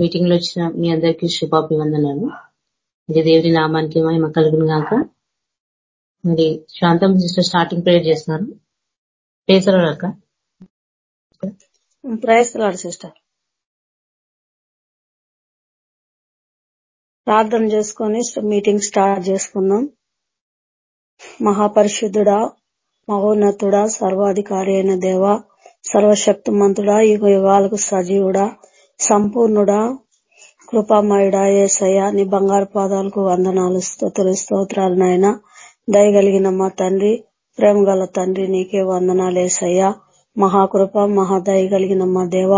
మీటింగ్లో వచ్చిన మీ అందరికీ శుభాభివందనాలు. ఇది దేవుడి నామానికి మహిమ కలుగును గాక. మరి శాంతం సిస్టర్ స్టార్టింగ్ ప్రేయర్ చేస్తున్నారు. పేసరాక ప్రయత్నాడు సిస్టర్. ప్రార్థన చేసుకొని మీటింగ్ స్టార్ట్ చేసుకుందాం. మహాపరిశుద్ధుడా మహోన్నతుడా సర్వాధికారి అయిన దేవ సర్వశక్తిమంతుడా యుగ యుగాలకు సజీవుడా సంపూర్ణుడా కృపామయుడా ఏసయ్య నీ బంగారు పాదాలకు వందనాలు స్తోతులు స్తోత్రాలు నాయన. దయగలిగిన మా తండ్రి ప్రేమ గల తండ్రి నీకే వందనాలు ఏసయ్య. మహాకృప మహాదయ కలిగిన మా దేవ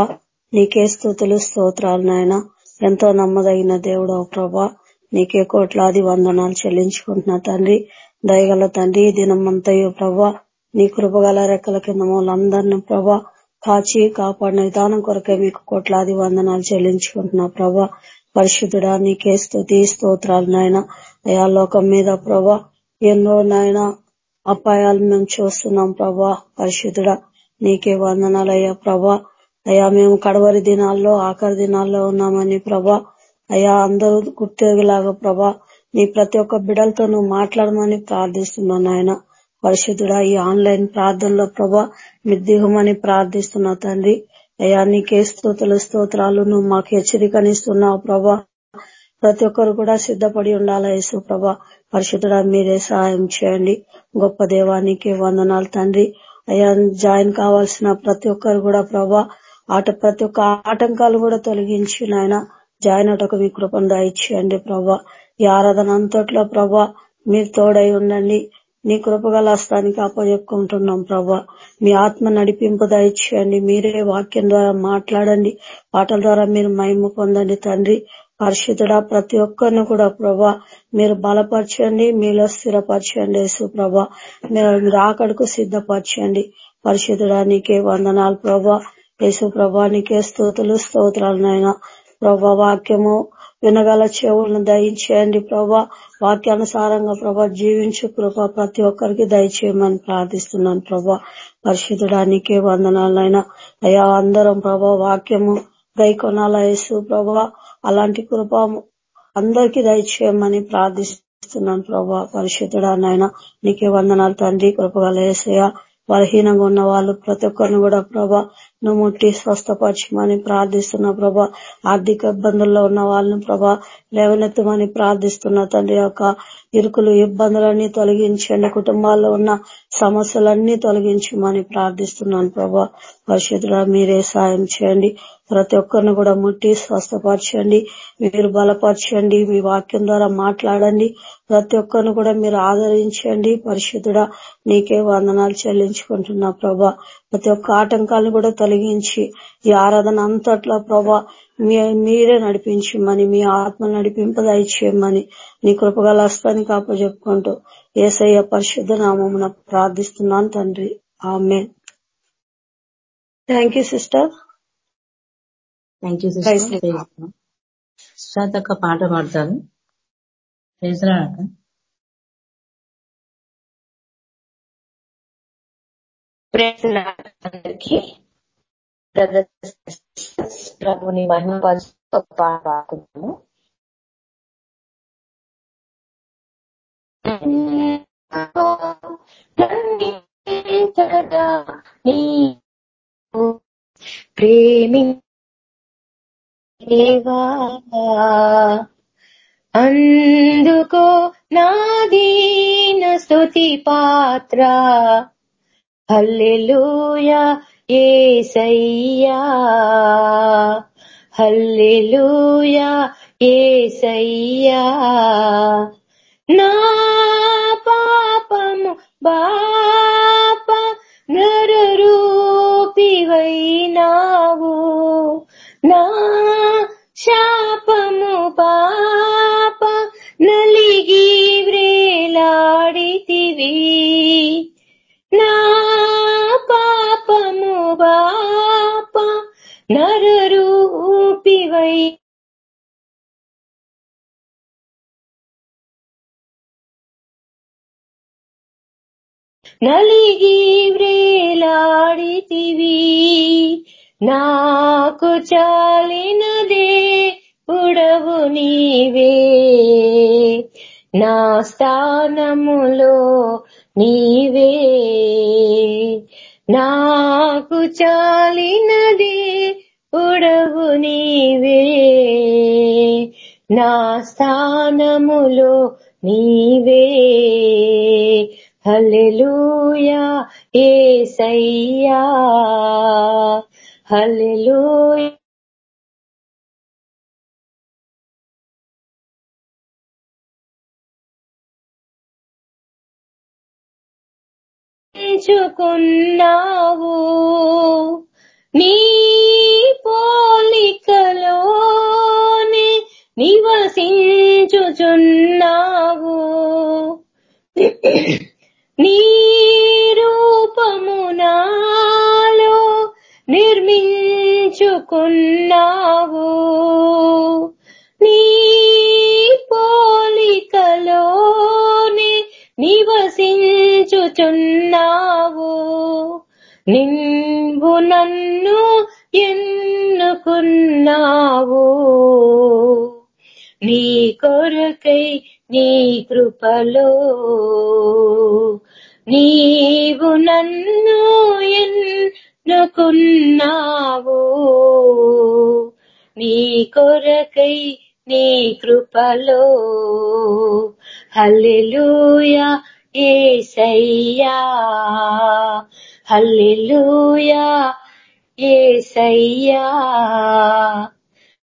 నీకే స్థుతులు స్తోత్రాలు నాయన. ఎంతో నమ్మదగిన దేవుడు ప్రభా నీకే కోట్లాది వందనాలు చెల్లించుకుంటున్నా తండ్రి. దయగల తండ్రి దినమంతయు ప్రభా నీ కృపగల రెక్కల కింద మూలందరిని ప్రభా కాచి కాపాడిన విధానం కొరకే మీకు కోట్లాది వందనాలు చెల్లించుకుంటున్నా ప్రభా. పరిశుద్ధుడా నీకే స్థుతి స్తోత్రాలు నాయన. అయా లోకం మీద ప్రభా ఎన్నో నాయన అపాయాలు మేము చూస్తున్నాం ప్రభా. పరిశుద్ధుడా నీకే వందనాలయ్యా ప్రభా. అయ్యా మేము కడవరి దినాల్లో ఆఖరి దినాల్లో ఉన్నామని ప్రభా. అయ్యా అందరూ గుర్తేలాగా ప్రభా. నీ ప్రతి ఒక్క బిడలతో నువ్వు మాట్లాడమని ప్రార్థిస్తున్నాను ఆయన పరిశుద్ధుడా ఈ ఆన్లైన్ ప్రార్థనలో ప్రభా నిర్దిహమని ప్రార్థిస్తున్నా తండ్రి. అయ్యా నీకే స్తోతుల స్తోత్రాలు నువ్వు మాకు హెచ్చరికనిస్తున్నావు ప్రభా. ప్రతి ఒక్కరు కూడా సిద్ధపడి ఉండాలా యేసు ప్రభా. పరిశుద్ధుడా మీరే సహాయం చేయండి. గొప్ప దేవానికి వందనాలు తండ్రి. అయ్యా జాయిన్ కావాల్సిన ప్రతి ఒక్కరు కూడా ప్రభా ఆట ప్రతి ఒక్క ఆటంకాలు కూడా తొలగించి నాయన జాయిన్ అటకు మీ కృపను దాయిచ్చేయండి ప్రభా. ఈ ఆరాధన అంతట్లో ప్రభా మీరు తోడై ఉండండి. నీ కృపగల హస్తానికి అప్పజెప్పుకుంటున్నాం ప్రభా. మీ ఆత్మ నడిపింపు దయచేయండి. మీరే వాక్యం ద్వారా మాట్లాడండి. పాటల ద్వారా మీరు మహిమ పొందండి తండ్రి. పరిశుద్ధుడా ప్రతి ఒక్కరిని కూడా ప్రభా మీరు బలపరచండి. మీలో స్థిరపరచండి యేసు ప్రభా. మీరు రాకడకు సిద్ధపరచండి. పరిశుద్ధుడా నీకే వందనాలు ప్రభా. యేసు ప్రభా నీకే స్తోతులు స్తోత్రాలు నాయన. ప్రభా వాక్యము వినగల చెవులను దయించేయండి ప్రభా. వాక్యానుసారంగా ప్రభా జీవించు కృప ప్రతి ఒక్కరికి దయచేయమని ప్రార్థిస్తున్నాను ప్రభా. పరిశుద్ధడానికే వందనాలైనా అయ్యా అందరం ప్రభా వాక్యము గైకొనాలయసు కొనాల యేసు ప్రభా. అలాంటి కృప అందరికి దయచేయమని ప్రార్థిస్తున్నాను ప్రభా. పరిశుద్ధుడా నాయన నీకే వందనాలు తండ్రి కృపగల ఏసయ్య బలహీనంగా ఉన్న వాళ్ళు ప్రతి ఒక్కరిని కూడా ప్రభా నువ్వు ముట్టి స్వస్థపరచమని ప్రార్థిస్తున్నా ప్రభా. ఆర్థిక ఇబ్బందుల్లో ఉన్న వాళ్ళని ప్రభా లేవనెత్తమని ప్రార్థిస్తున్నా తండ్రి యొక్క ఇరుకులు ఇబ్బందులన్నీ తొలగించండి. కుటుంబాల్లో ఉన్న సమస్యలన్నీ తొలగించమని ప్రార్థిస్తున్నాను ప్రభా. పరిశుద్ధుడా మీరే సాయం చేయండి. ప్రతి ఒక్కరిని కూడా ముట్టి స్వస్థపరచండి. మీరు బలపరచండి. మీ వాక్యం ద్వారా మాట్లాడండి. ప్రతి ఒక్కరిని కూడా మీరు ఆదరించండి. పరిశుద్ధుడా నీకే వందనాలు చెల్లించుకుంటున్నా ప్రభా. ప్రతి ఒక్క ఆటంకాలను కూడా తొలగించి ఈ ఆరాధన అంతట్లో ప్రభా మీరే నడిపించమని మీ ఆత్మ నడిపింప చేయమని నీ కృపగల హస్తాన్ని కాపజెప్పుకుంటూ ఏసయ్య పరిశుద్ధ నామమున ప్రార్థిస్తున్నాను తండ్రి. ఆమె thank you sister thank you ఒక పాట పాడతారు పేసరాక అందరికి ప్రభుని మహిమ ఒక పాట పాడుకుంటాము అందుకో నాదీన స్తుతి పాత్ర. హల్లెలూయా ఏసయ్యా. హల్లెలూయా ఏసయ్యా. నా పాపము బాప నరరూపివైనావు నా తండ్రి నా పాపము బాప నరరూపివై. నలిగి వ్రేలాడితివి. నాకు చాలినదే పుడవు నీవే. నా స్థానములో నీవే. నాకు చాలినది ఉడవు నీవే. నా స్థానములో నీవే. హల్లెలూయా ఏసయ్యా. హల్లెలూయా. ఎంచుకున్నావు నీ పోలికలోనే నివసించుచున్నావు. నీ రూపము నాలో నిర్మించుకున్నావు. నీ పోలికలోనే నివసించుచున్నావు నింబు నన్ను ఎన్నుకున్నావు. నీ కొరకై నీ కృపలో నీవు నన్ను ఎన్నుకున్నావు. నీ కొరకై నీ కృపలో హల్లెలూయా ఏసయ్యా. హల్లెలూయా ఏసయ్యా.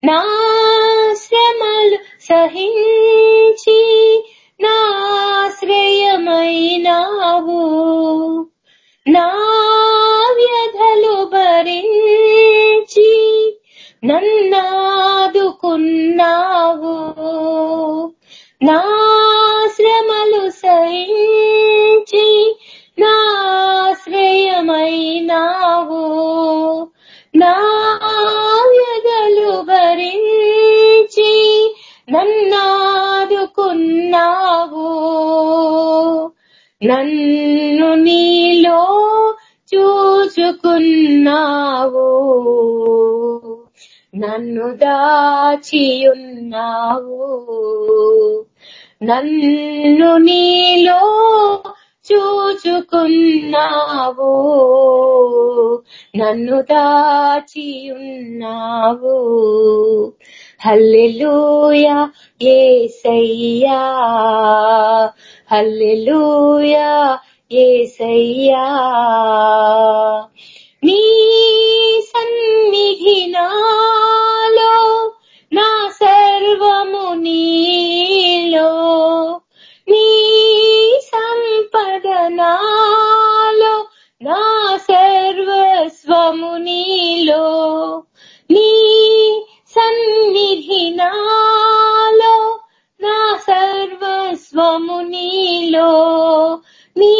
నా శ్రమలు సహించి నన్ను నీలో చూచుకున్నావు. నన్ను దాచి ఉన్నావు. హల్లెలూయా ఏసయ్యా. హల్లెలూయా ఏసయ్యా. నీ సన్నిధి నాలో నా సర్వము నీలో నీ సంపద నాలో నా సర్వస్వము నీలో నీ సన్నిధి నాలో నా సర్వస్వము నీలో నీ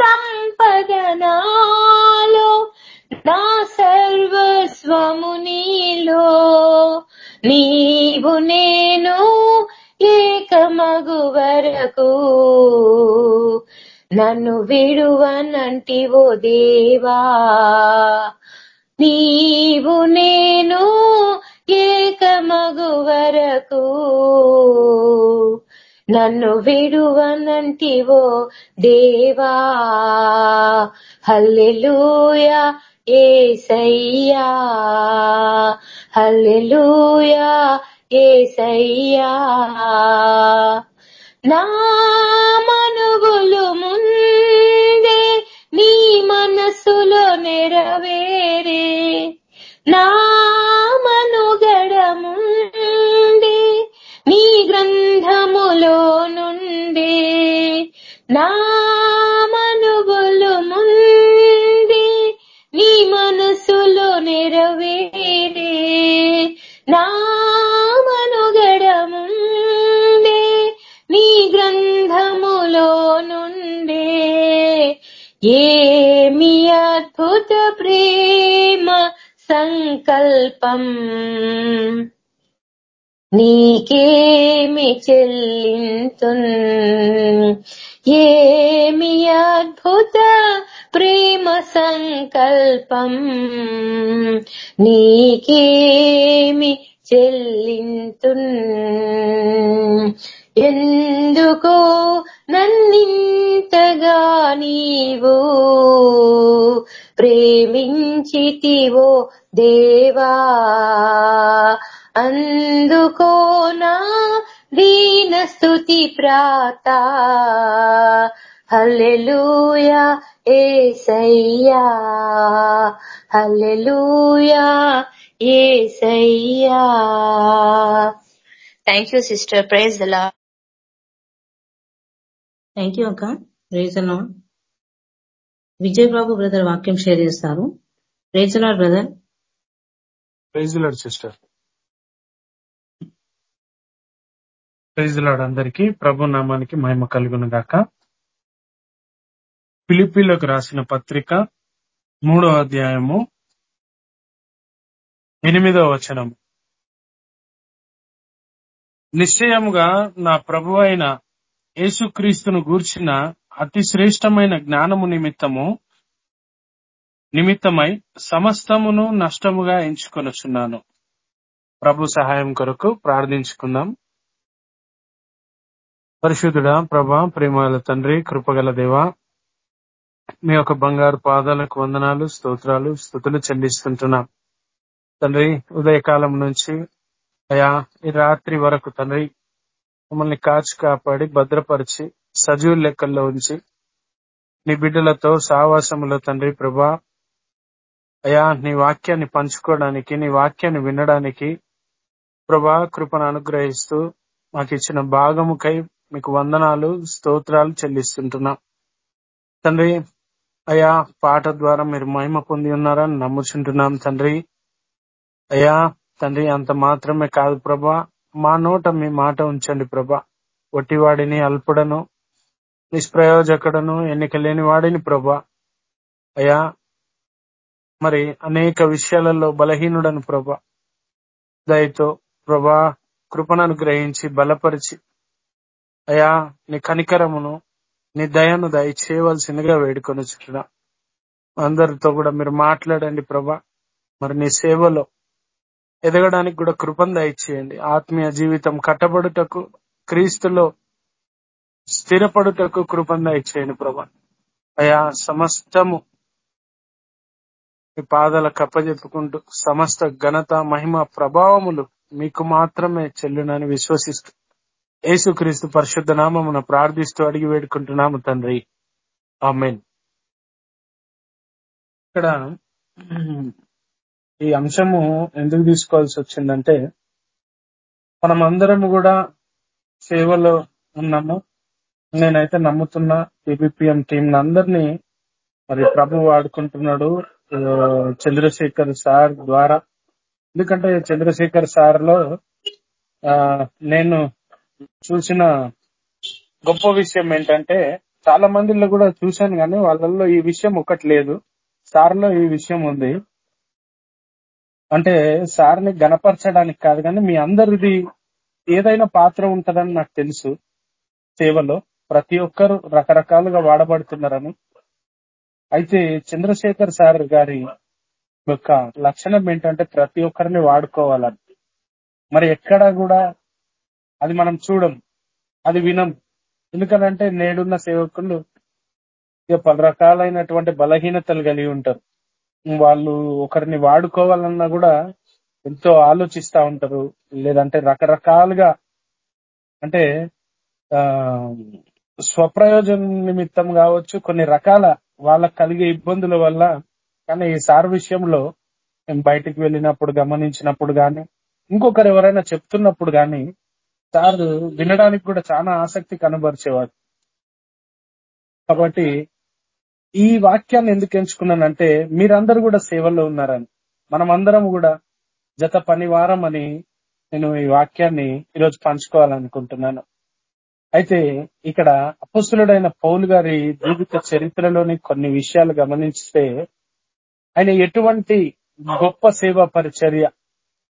సంపద నాలో నా సర్వస్వము నీలో. నీవు నేను ఏకమగు వరకు. నన్ను విడువనంటివో దేవా. నీవు నేను ఏకమగు వరకు. నన్ను విడువనంటివో దేవా. హల్లెలూయా ఏసయ్యా హల్లెలూయా ఏసయ్యా. నా మనుగులు ముందే నీ మనసులో నెరవేరే. నా మనుగడ ముందే నీ గ్రంథములో నుండే. నా ఏమి అద్భుత ప్రేమ సంకల్పం? నీకేమి చెల్లింతున్? ఏమి అద్భుత ప్రేమ సంకల్పం? నీకేమి చెల్లింతున్? ఎందుకో నన్నింతగా నీవు ప్రేమించితివో దేవా? అందుకో నా దీన స్తుతి Pratha. Hallelujah Yesayya. Hallelujah Yesayya. Thank you sister praise lord thank you అక్క రేజన్ విజయ్ బాబు బ్రదర్ వాక్యం షేర్ చేస్తారు. Rajan brother praise sister praise అందరికీ. ప్రభు నామానికి మహిమ కలుగును గాక. ఫిలిపీలకు రాసిన పత్రిక మూడో అధ్యాయము ఎనిమిదో వచనము. నిశ్చయముగా నా ప్రభు అయిన యేసుక్రీస్తును గూర్చిన అతి శ్రేష్టమైన జ్ఞానము నిమిత్తము నిమిత్తమై సమస్తమును నష్టముగా ఎంచుకొనుచున్నాను. ప్రభు సహాయం కొరకు ప్రార్థించుకుందాం. పరిశుద్ధుడా ప్రభా ప్రేమాల తండ్రి కృపగల దేవ మీ యొక్క బంగారు పాదాలకు వందనాలు స్తోత్రాలు స్థుతులు చెల్లిస్తుంటున్నాం. తండ్రి ఉదయకాలం నుంచి అయా ఈ రాత్రి వరకు తండ్రి మమ్మల్ని కాచి కాపాడి భద్రపరిచి సజీవ లెక్కల్లో ఉంచి నీ బిడ్డలతో సావాసములో తండ్రి ప్రభా అయా నీ వాక్యాన్ని పంచుకోవడానికి నీ వాక్యాన్ని వినడానికి ప్రభా కృపను అనుగ్రహిస్తూ మాకు ఇచ్చిన భాగముకై మీకు వందనాలు స్తోత్రాలు చెల్లిస్తుంటున్నాం. తండ్రి అయా పాట ద్వారా మీరు మహిమ పొంది ఉన్నారని నమ్ముచుంటున్నాం తండ్రి. అయ్యా తండ్రి అంత మాత్రమే కాదు ప్రభా. మా నోట మీ మాట ఉంచండి ప్రభా. ఒట్టివాడిని అల్పుడను నిష్ప్రయోజకుడను ఎన్నిక లేని వాడిని ప్రభా. అయా మరి అనేక విషయాలలో బలహీనుడను ప్రభా. దయతో ప్రభా కృపణను గ్రహించి బలపరిచి అయా నీ కనికరమును నీ దయను దయ చేయవలసిందిగా వేడుకొని చుట్టా అందరితో కూడా మీరు మాట్లాడండి ప్రభా. మరి నీ సేవలో ఎదగడానికి కూడా కృపను దయచేయండి. ఆత్మీయ జీవితం కట్టబడుటకు క్రీస్తులో స్థిరపడుటకు కృపను దయచేయండి ప్రభా. అయా సమస్తము మీ పాదాల కప్పజెప్పుకుంటూ సమస్త ఘనత మహిమ ప్రభావములు మీకు మాత్రమే చెల్లునని విశ్వసిస్తూ యేసుక్రీస్తు పరిశుద్ధ నామమున ప్రార్థిస్తూ అడిగి వేడుకుంటున్నాము తండ్రి. ఆమెన్. ఇక్కడ ఈ అంశము ఎందుకు తీసుకోవాల్సి వచ్చిందంటే మనం అందరం కూడా సేవలో ఉన్నాము. నేనైతే నమ్ముతున్నా టీబీపీఎం టీం అందరినీ మరి ప్రభు వాడుకుంటున్నాడు చంద్రశేఖర్ సార్ ద్వారా. ఎందుకంటే చంద్రశేఖర్ సార్లో ఆ, నేను చూసిన గొప్ప విషయం ఏంటంటే చాలా మందిలో కూడా చూశాను కానీ వాళ్ళల్లో ఈ విషయం ఒకటి లేదు. సార్లో ఈ విషయం ఉంది. అంటే సార్ని గనపరచడానికి కాదు కానీ మీ అందరిది ఏదైనా పాత్ర ఉంటుందని నాకు తెలుసు. సేవలో ప్రతి ఒక్కరు రకరకాలుగా వాడబడుతున్నారని. అయితే చంద్రశేఖర్ సార్ గారి యొక్క లక్షణం ఏంటంటే ప్రతి ఒక్కరిని వాడుకోవాలని. మరి ఎక్కడా కూడా అది మనం చూడం అది వినం. ఎందుకనంటే నేడున్న సేవకులు ఇక పలు రకాలైనటువంటి బలహీనతలు కలిగి ఉంటారు. వాళ్ళు ఒకరిని వాడుకోవాలన్నా కూడా ఎంతో ఆలోచిస్తా ఉంటారు. లేదంటే రకరకాలుగా అంటే ఆ స్వప్రయోజన నిమిత్తం కావచ్చు కొన్ని రకాల వాళ్ళకి కలిగే ఇబ్బందుల వల్ల కానీ ఈ సార్ విషయంలో మేము బయటికి వెళ్ళినప్పుడు గమనించినప్పుడు గాని ఇంకొకరు ఎవరైనా చెప్తున్నప్పుడు గాని సార్ వినడానికి కూడా చాలా ఆసక్తి కనబరిచేవాడు కాబట్టి ఈ వాక్యాన్ని ఎందుకు ఎంచుకున్నానంటే మీరందరూ కూడా సేవల్లో ఉన్నారని. మనం అందరం కూడా జత పనివారం అని నేను ఈ వాక్యాన్ని ఈరోజు పంచుకోవాలనుకుంటున్నాను. అయితే ఇక్కడ అపస్తులుడైన పౌలు గారి జీవిత చరిత్రలోని కొన్ని విషయాలు గమనిస్తే ఆయన ఎటువంటి గొప్ప సేవా పరిచర్య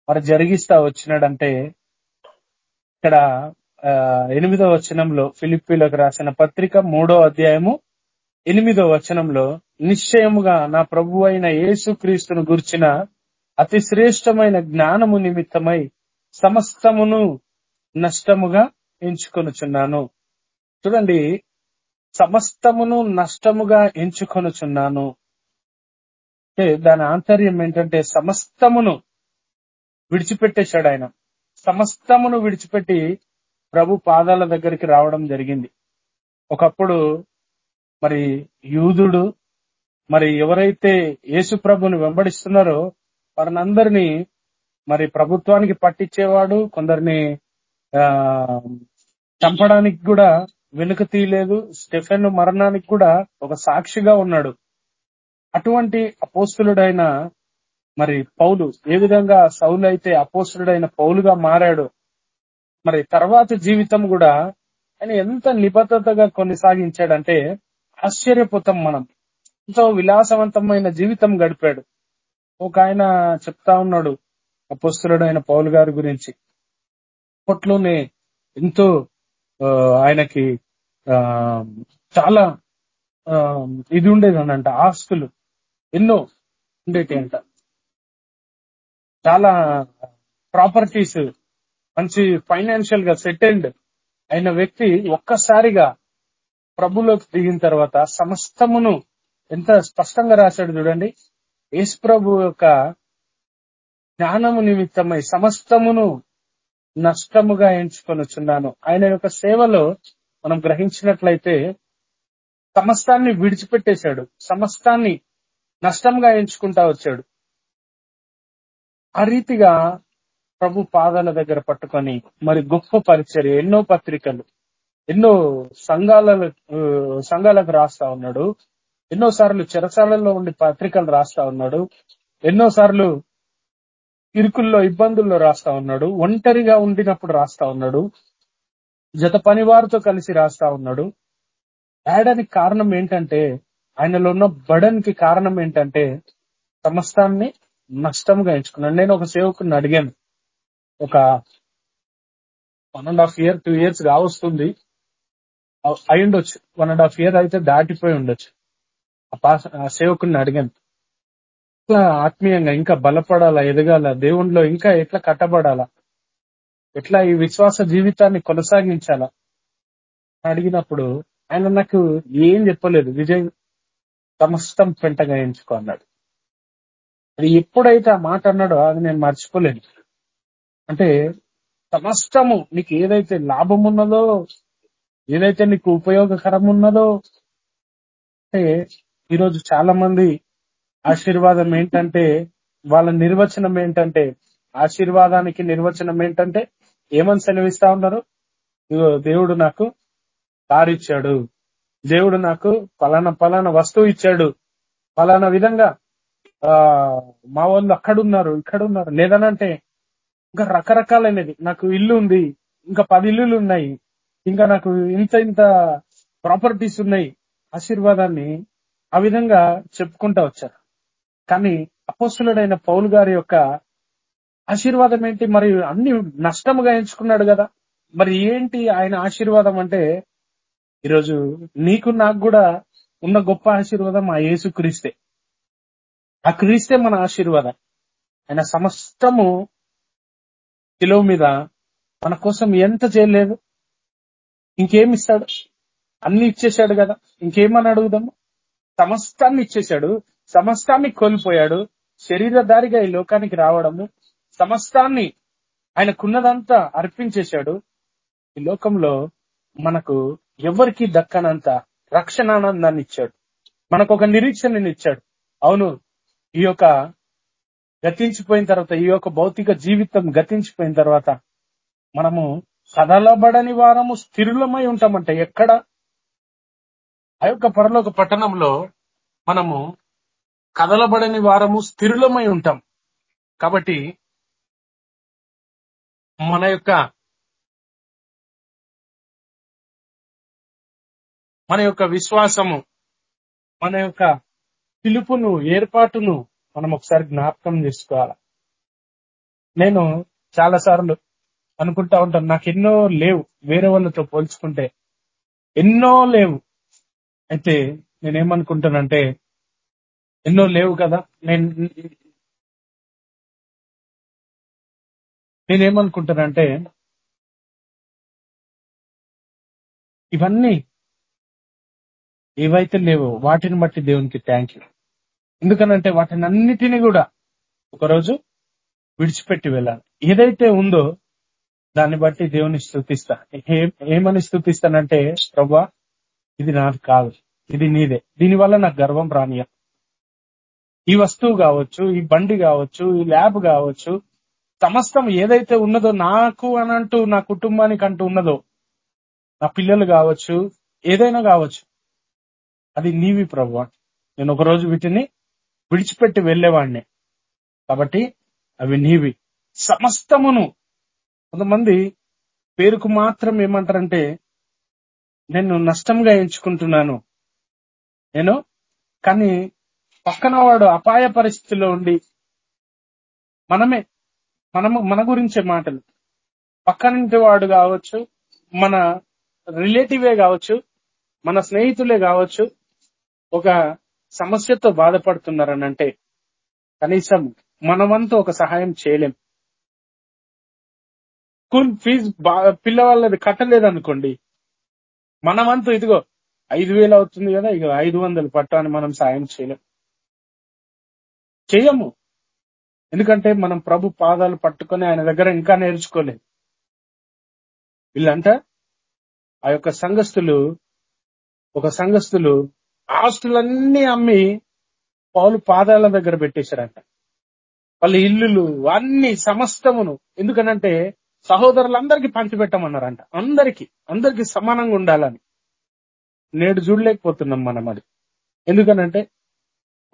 మరి జరిగిస్తా వచ్చినాడంటే ఇక్కడ ఆ, ఎనిమిదో వచనంలో ఫిలిప్పీలకు రాసిన పత్రిక మూడో అధ్యాయము ఎనిమిదో వచనంలో నిశ్చయముగా నా ప్రభు అయిన యేసుక్రీస్తును గుర్చిన అతి శ్రేష్టమైన జ్ఞానము నిమిత్తమై సమస్తమును నష్టముగా ఎంచుకొనుచున్నాను. చూడండి సమస్తమును నష్టముగా ఎంచుకొనుచున్నాను. అంటే దాని ఆంతర్యం ఏంటంటే సమస్తమును విడిచిపెట్టేశాడు ఆయన. సమస్తమును విడిచిపెట్టి ప్రభు పాదాల దగ్గరికి రావడం జరిగింది. ఒకప్పుడు మరి యూదుడు మరి ఎవరైతే యేసు ప్రభుని వెంబడిస్తున్నారో వారినందరినీ మరి ప్రభుత్వానికి పట్టించేవాడు కొందరిని ఆ చంపడానికి కూడా వెనుక తీయలేదు. స్టెఫెన్ మరణానికి కూడా ఒక సాక్షిగా ఉన్నాడు. అటువంటి అపోస్తులుడైన మరి పౌలు ఏ విధంగా సౌలు అయితే అపోస్తుడైన పౌలుగా మారాడు మరి తర్వాత జీవితం కూడా ఆయన ఎంత నిబద్ధతగా కొనసాగించాడంటే ఆశ్చర్యపోతాం మనం. ఎంతో విలాసవంతమైన జీవితం గడిపాడు. ఒక ఆయన చెప్తా ఉన్నాడు అపోస్తుడైన పౌలు గారి గురించి. అప్పట్లోనే ఎంతో ఆయనకి ఆ, చాలా ఆ, ఇది ఉండేది అనంట ఆస్తులు ఎన్నో ఉండేటి అంట. చాలా ప్రాపర్టీస్ మంచి ఫైనాన్షియల్గా సెటిల్డ్ అయిన వ్యక్తి ఒక్కసారిగా ప్రభులోకి దిగిన తర్వాత సమస్తమును ఎంత స్పష్టంగా రాశాడు చూడండి. యేసు ప్రభు యొక్క జ్ఞానము నిమిత్తమై సమస్తమును నష్టముగా ఎంచుకొనుచున్నాను ఆయన యొక్క సేవలో మనం గ్రహించినట్లయితే సమస్తాన్ని విడిచిపెట్టేశాడు. సమస్తాన్ని నష్టంగా ఎంచుకుంటా వచ్చాడు. ఆ రీతిగా ప్రభు పాదాల దగ్గర పట్టుకొని మరి గొప్ప పరిచర్య ఎన్నో పత్రికలు ఎన్నో సంఘాలలో సంఘాలకు రాస్తా ఉన్నాడు. ఎన్నో సార్లు చెరసాలలో ఉండి పత్రికలు రాస్తా ఉన్నాడు. ఎన్నో సార్లు ఇరుకుల్లో ఇబ్బందుల్లో రాస్తా ఉన్నాడు. ఒంటరిగా ఉండినప్పుడు రాస్తా ఉన్నాడు. జత పనివారితో కలిసి రాస్తా ఉన్నాడు. రాయడానికి కారణం ఏంటంటే ఆయనలో ఉన్న బడన్కి కారణం ఏంటంటే సమస్తాన్ని నష్టంగా ఎంచుకున్నాడు. నేను ఒక సేవకుని అడిగాను. ఒక one and half year two years కావస్తుంది. అయి ఉండొచ్చు వన్ అండ్ హాఫ్ ఇయర్ అయితే దాటిపోయి ఉండొచ్చు. ఆ పాస ఆ సేవకుని అడిగాను ఎట్లా ఆత్మీయంగా ఇంకా బలపడాలా ఎదగాల దేవుణ్ణిలో ఇంకా ఎట్లా కట్టబడాలా? ఎట్లా ఈ విశ్వాస జీవితాన్ని కొనసాగించాలా? అని అడిగినప్పుడు ఆయన నాకు ఏం చెప్పలేదు. విజయ్ సమస్తం పెంటగా ఎంచుకో అన్నాడు. అది ఎప్పుడైతే ఆ మాట అన్నాడో అది నేను మర్చిపోలేను. అంటే సమస్తము నీకు ఏదైతే లాభం ఉన్నదో ఏదైతే నీకు ఉపయోగకరం ఉన్నదో అంటే ఈరోజు చాలా మంది ఆశీర్వాదం ఏంటంటే వాళ్ళ నిర్వచనం ఏంటంటే ఆశీర్వాదానికి నిర్వచనం ఏంటంటే ఏమని సెలవిస్తా ఉన్నారు? దేవుడు నాకు కారిచ్చాడు దేవుడు నాకు పలానా పలానా వస్తువు ఇచ్చాడు. పలానా విధంగా ఆ మా వాళ్ళు అక్కడ ఉన్నారు ఇక్కడ ఉన్నారు లేదనంటే ఇంకా రకరకాలైనది. నాకు ఇల్లు ఉంది ఇంకా పది ఇల్లులు ఉన్నాయి. ఇంకా నాకు ఇంత ఇంత ప్రాపర్టీస్ ఉన్నాయి ఆశీర్వాదాన్ని ఆ విధంగా చెప్పుకుంటా వచ్చారు కానీ అపోస్తులుడైన పౌలు గారి యొక్క ఆశీర్వాదం ఏంటి? మరి అన్ని నష్టముగా ఎంచుకున్నాడు కదా. మరి ఏంటి ఆయన ఆశీర్వాదం అంటే? ఈరోజు నీకు నాకు కూడా ఉన్న గొప్ప ఆశీర్వాదం ఆ యేసు క్రీస్తే. ఆ క్రీస్తే మన ఆశీర్వాదం. ఆయన సమస్తము కిలో మీద మన కోసం ఎంత చేయలేదు. ఇంకేమిస్తాడు అన్ని ఇచ్చేశాడు కదా. ఇంకేమని అడుగుదాము సమస్తాన్ని ఇచ్చేశాడు. సమస్తాన్ని కోల్పోయాడు. శరీరధారిగా ఈ లోకానికి రావడము. సమస్తాన్ని ఆయనకున్నదంతా అర్పించేశాడు. ఈ లోకంలో మనకు ఎవరికి దక్కనంత రక్షణానందాన్ని ఇచ్చాడు. మనకు ఒక నిరీక్షణని ఇచ్చాడు. అవును ఈ యొక్క గతించిపోయిన తర్వాత ఈ యొక్క భౌతిక జీవితం గతించిపోయిన తర్వాత మనము కదలబడని వారము స్థిరులమై ఉంటామంట ఎక్కడ? ఆ యొక్క పరలోక పట్టణంలో మనము కదలబడని వారము స్థిరులమై ఉంటాం. కాబట్టి మన యొక్క మన యొక్క విశ్వాసము మన యొక్క పిలుపును ఏర్పాటును మనం ఒకసారి జ్ఞాపకం చేసుకోవాలి. నేను చాలా సార్లు అనుకుంటా ఉంటాను. నాకు ఎన్నో లేవు. వేరే వాళ్ళతో పోల్చుకుంటే ఎన్నో లేవు. అయితే నేనేమనుకుంటానంటే ఎన్నో లేవు కదా. నేను నేనేమనుకుంటానంటే ఇవన్నీ ఏవైతే లేవో వాటిని బట్టి దేవునికి థ్యాంక్ యూ ఎందుకనంటే వాటిని అన్నిటినీ కూడా ఒకరోజు విడిచిపెట్టి వెళ్ళాలి. ఏదైతే ఉందో దాన్ని బట్టి దేవుని స్థుతిస్తా. ఏమని స్థుతిస్తానంటే ప్రభా ఇది నాది కాదు. ఇది నీదే. దీనివల్ల నాకు గర్వం రానియ ఈ వస్తువు కావచ్చు ఈ బండి కావచ్చు ఈ ల్యాబ్ కావచ్చు సమస్తం ఏదైతే ఉన్నదో నాకు అనంటూ నా కుటుంబానికి అంటూ ఉన్నదో నా పిల్లలు కావచ్చు ఏదైనా కావచ్చు అది నీవి ప్రభు. నేను ఒక రోజు వీటిని విడిచిపెట్టి వెళ్ళేవాడిని కాబట్టి అవి నీవి. సమస్తమును కొంతమంది పేరుకు మాత్రం ఏమంటారంటే నేను నష్టంగా ఎంచుకుంటున్నాను. నేను కానీ పక్కన వాడు అపాయ పరిస్థితిలో ఉండి మనమే మనము మన గురించే మాటలు. పక్కనింటి వాడు కావచ్చు మన రిలేటివే కావచ్చు మన స్నేహితులే కావచ్చు ఒక సమస్యతో బాధపడుతున్నారనంటే కనీసం మనమంతా ఒక సహాయం చేయలేం. స్కూల్ ఫీజు పిల్లవాళ్ళది కట్టలేదనుకోండి మనమంతా ఇదిగో ఐదు వేలు అవుతుంది కదా ఇక ఐదు వందలు పట్టు అని మనం సాయం చేయలేం. చేయము ఎందుకంటే మనం ప్రభు పాదాలు పట్టుకొని ఆయన దగ్గర ఇంకా నేర్చుకోలేదు. వీళ్ళంట ఆ యొక్క సంఘస్థులు ఒక సంఘస్థులు ఆస్తులన్నీ అమ్మి పౌలు పాదాల దగ్గర పెట్టేశారంట. వాళ్ళ ఇల్లులు అన్ని సమస్తమును. ఎందుకనంటే సహోదరులందరికీ పంచిపెట్టమన్నారంట. అందరికి అందరికీ సమానంగా ఉండాలని. నేడు చూడలేకపోతున్నాం మనం అది. ఎందుకనంటే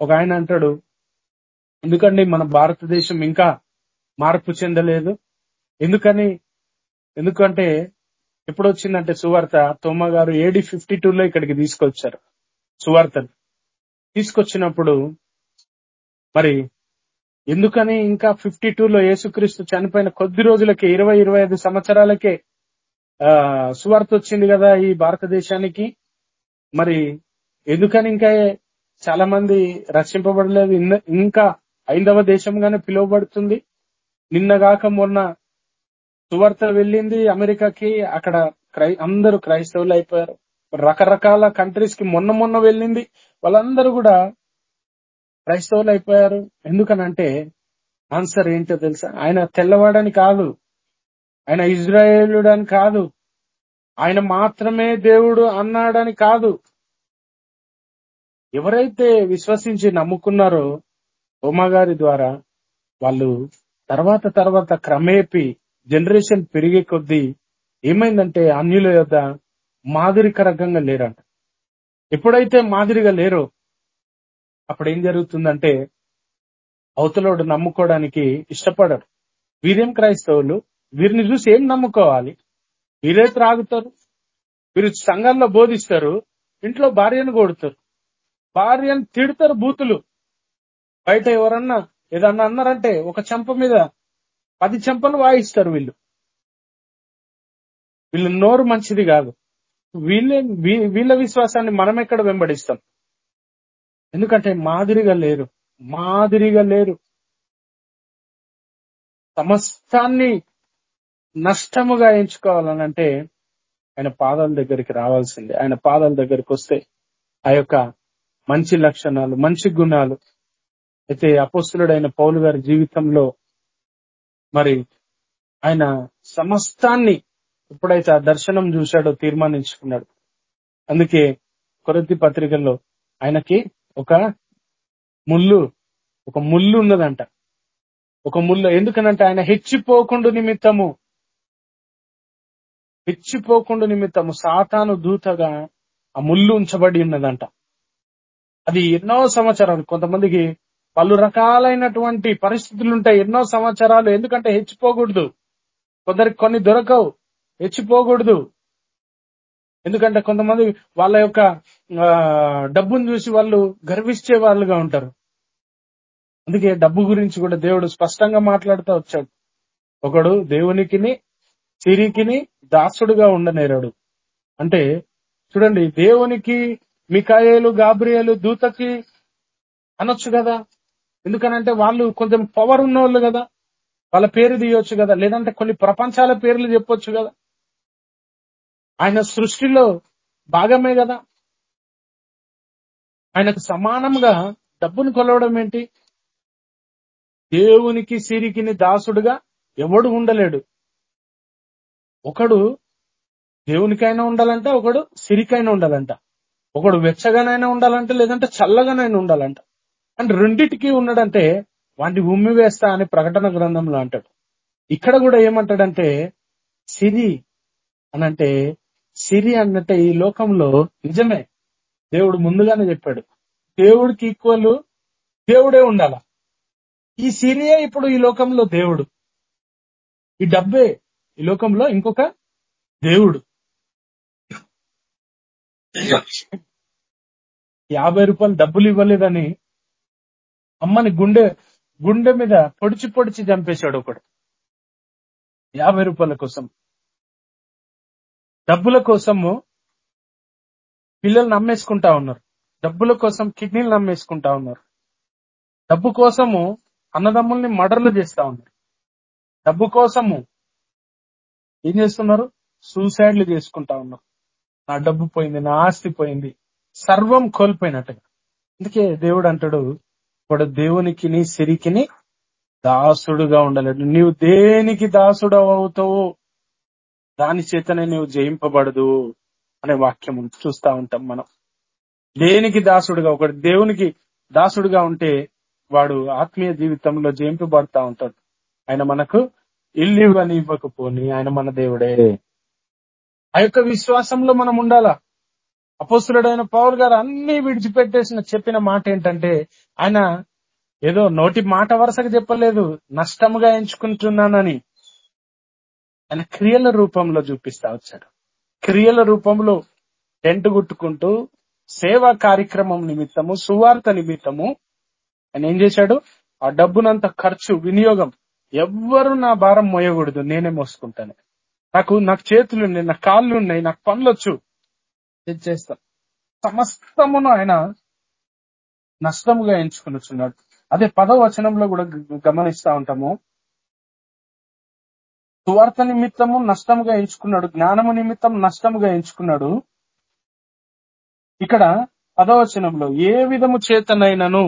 ఒక ఆయన అంటాడు ఎందుకండి మన భారతదేశం ఇంకా మార్పు చెందలేదు? ఎందుకని ఎందుకంటే ఎప్పుడు వచ్చిందంటే సువార్త తోమ గారు ఏడి ఫిఫ్టీ టూ లో ఇక్కడికి తీసుకొచ్చారు. సువార్తను. తీసుకొచ్చినప్పుడు మరి ఎందుకని ఇంకా ఫిఫ్టీ టూలో యేసుక్రీస్తు చనిపోయిన కొద్ది రోజులకే ఇరవై ఇరవై ఐదు సంవత్సరాలకే ఆ సువార్త వచ్చింది కదా ఈ భారతదేశానికి. మరి ఎందుకని ఇంకా చాలా మంది రక్షింపబడలేదు. ఇంకా ఐదవ దేశంగానే పిలువబడుతుంది. నిన్నగాక మొన్న సువార్త వెళ్ళింది అమెరికాకి. అక్కడ క్రై అందరూ క్రైస్తవులు అయిపోయారు. రకరకాల కంట్రీస్కి మొన్న మొన్న వెళ్ళింది. వాళ్ళందరూ కూడా క్రైస్తవులు అయిపోయారు. ఎందుకనంటే ఆన్సర్ ఏంటో తెలుసా? ఆయన తెల్లవాడని కాదు. ఆయన ఇజ్రాయేలుడని కాదు. ఆయన మాత్రమే దేవుడు అన్నాడని కాదు. ఎవరైతే విశ్వసించి నమ్ముకున్నారో ఉమాగారి ద్వారా వాళ్ళు తర్వాత తర్వాత క్రమేపి జనరేషన్ పెరిగే కొద్దీ ఏమైందంటే అన్యుల యొద్ద మాదిరికరంగా లేరంట. ఎప్పుడైతే మాదిరిగా లేరో అప్పుడు ఏం జరుగుతుందంటే అవతలోడు నమ్ముకోవడానికి ఇష్టపడరు. వీరేం క్రైస్తవులు? వీరిని చూసి ఏం నమ్ముకోవాలి? వీరే త్రాగుతారు. వీరు సంఘంలో బోధిస్తారు. ఇంట్లో భార్యను కొడుతారు. భార్యను తిడతారు బూతులు. బయట ఎవరన్నా ఏదన్నా అన్నారంటే ఒక చెంప మీద పది చెంపలు వాయిస్తారు వీళ్ళు. వీళ్ళ నోరు మంచిది కాదు. వీళ్ళే వీళ్ళ విశ్వాసాన్ని మనం ఎక్కడ వెంబడిస్తాం? ఎందుకంటే మాదిరిగా లేరు. మాదిరిగా లేరు. సమస్తాన్ని నష్టముగా ఎంచుకోవాలనంటే ఆయన పాదాల దగ్గరికి రావాల్సిందే. ఆయన పాదాల దగ్గరికి వస్తే ఆ యొక్క మంచి లక్షణాలు మంచి గుణాలు. అయితే అపోస్తులుడైన పౌలు గారి జీవితంలో మరి ఆయన సమస్తాన్ని ఎప్పుడైతే ఆ దర్శనం చూశాడో తీర్మానించుకున్నాడు. అందుకే కొరతి పత్రికల్లో ఆయనకి ఒక ముళ్ళు ఒక ముళ్ళు ఉన్నదంట. ఒక ముళ్ళు ఎందుకనంటే ఆయన హెచ్చిపోకుండా నిమిత్తము. హెచ్చిపోకుండా నిమిత్తము సాతాను దూతగా ఆ ముళ్ళు ఉంచబడి ఉన్నదంట. అది ఎన్నో సంవత్సరాలు కొంతమందికి పలు రకాలైనటువంటి పరిస్థితులు ఉంటాయి ఎన్నో సంవత్సరాలు ఎందుకంటే హెచ్చిపోకూడదు. కొందరికి కొన్ని దొరకవు హెచ్చిపోకూడదు. ఎందుకంటే కొంతమంది వాళ్ళ యొక్క డబ్బును చూసి వాళ్ళు గర్వించే వాళ్ళుగా ఉంటారు. అందుకే డబ్బు గురించి కూడా దేవుడు స్పష్టంగా మాట్లాడుతూ వచ్చాడు. ఒకడు దేవునికిని సిరికిని దాసుడుగా ఉండనేరాడు. అంటే చూడండి దేవునికి మికాయేలు గాబ్రియేలు దూతకి అనొచ్చు కదా? ఎందుకనంటే వాళ్ళు కొంచెం పవర్ ఉన్నోళ్ళు కదా. వాళ్ళ పేరు తీయొచ్చు కదా. లేదంటే కొన్ని ప్రపంచాల పేర్లు చెప్పొచ్చు కదా. ఆయన సృష్టిలో భాగమే కదా. ఆయనకు సమానంగా డబ్బును కొలవడం ఏంటి? దేవునికి సిరికిని దాసుడుగా ఎవడు ఉండలేడు. ఒకడు దేవునికైనా ఉండాలంట ఒకడు సిరికైనా ఉండాలంట. ఒకడు వెచ్చగానైనా ఉండాలంట లేదంటే చల్లగానైనా ఉండాలంట. అండ్ రెండిటికి ఉన్నాడంటే వాటి ఉమ్మి వేస్తా అని ప్రకటన గ్రంథంలో అంటాడు. ఇక్కడ కూడా ఏమంటాడంటే సిరి అనంటే సిరి అన్నట్టే ఈ లోకంలో నిజమే. దేవుడు ముందుగానే చెప్పాడు. దేవుడికి ఈక్వల్ దేవుడే ఉండాల? ఈ సిరియే ఇప్పుడు ఈ లోకంలో దేవుడు. ఈ డబ్బే ఈ లోకంలో ఇంకొక దేవుడు. యాభై రూపాయలు డబ్బులు ఇవ్వలేదని అమ్మని గుండె గుండె మీద పొడిచి పొడిచి చంపేశాడు ఒకడు. యాభై రూపాయల కోసం. డబ్బుల కోసము పిల్లలు నమ్మేసుకుంటా ఉన్నారు. డబ్బుల కోసం కిడ్నీలు నమ్మేసుకుంటా ఉన్నారు. డబ్బు కోసము అన్నదమ్ముల్ని మర్డర్లు చేస్తా ఉన్నారు. డబ్బు కోసము ఏం చేస్తున్నారు? సూసైడ్లు చేసుకుంటా ఉన్నారు. నా డబ్బు పోయింది నా ఆస్తి పోయింది. సర్వం కోల్పోయినట్టుగా. అందుకే దేవుడు అంటాడు వాడు దేవునికిని సిరికిని దాసుడుగా ఉండలేడు. నీవు దేనికి దాసుడు అవుతావు దాని చేతనే నీవు జయింపబడదు. అనే వాక్యం. చూస్తా ఉంటాం మనం. దేనికి దాసుడుగా? ఒకటి దేవునికి దాసుడుగా ఉంటే వాడు ఆత్మీయ జీవితంలో జయింపబడతా ఉంటాడు. ఆయన మనకు ఇల్లు ఇవ్వని ఇవ్వకపోని ఆయన మన దేవుడే. ఆ యొక్క విశ్వాసంలో మనం ఉండాలా? అపోస్తులుడైన పౌల్ గారు అన్ని విడిచిపెట్టేసిన చెప్పిన మాట ఏంటంటే ఆయన ఏదో నోటి మాట వరుసగా చెప్పలేదు నష్టముగా ఎంచుకుంటున్నానని ఆయన క్రియల రూపంలో చూపిస్తా వచ్చాడు. క్రియల రూపంలో టెంట్ గుట్టుకుంటూ సేవా కార్యక్రమం నిమిత్తము సువార్త నిమిత్తము ఆయన ఏం చేశాడు? ఆ డబ్బునంత ఖర్చు వినియోగం ఎవ్వరు నా భారం మోయకూడదు నేనే మోసుకుంటాను. నాకు నాకు చేతులు ఉన్నాయి నాకు కాళ్ళు ఉన్నాయి నాకు పనులు వచ్చు ఇది చేస్తాను సమస్తమును ఆయన నష్టముగా ఎంచుకునిచున్నాడు అదే పదవ వచనంలో కూడా గ- గమనిస్తా ఉంటాము. సువార్త నిమిత్తము నష్టముగా ఎంచుకున్నాడు జ్ఞానము నిమిత్తం నష్టముగా ఎంచుకున్నాడు. ఇక్కడ పదవచనంలో ఏ విధము చేతనైనను?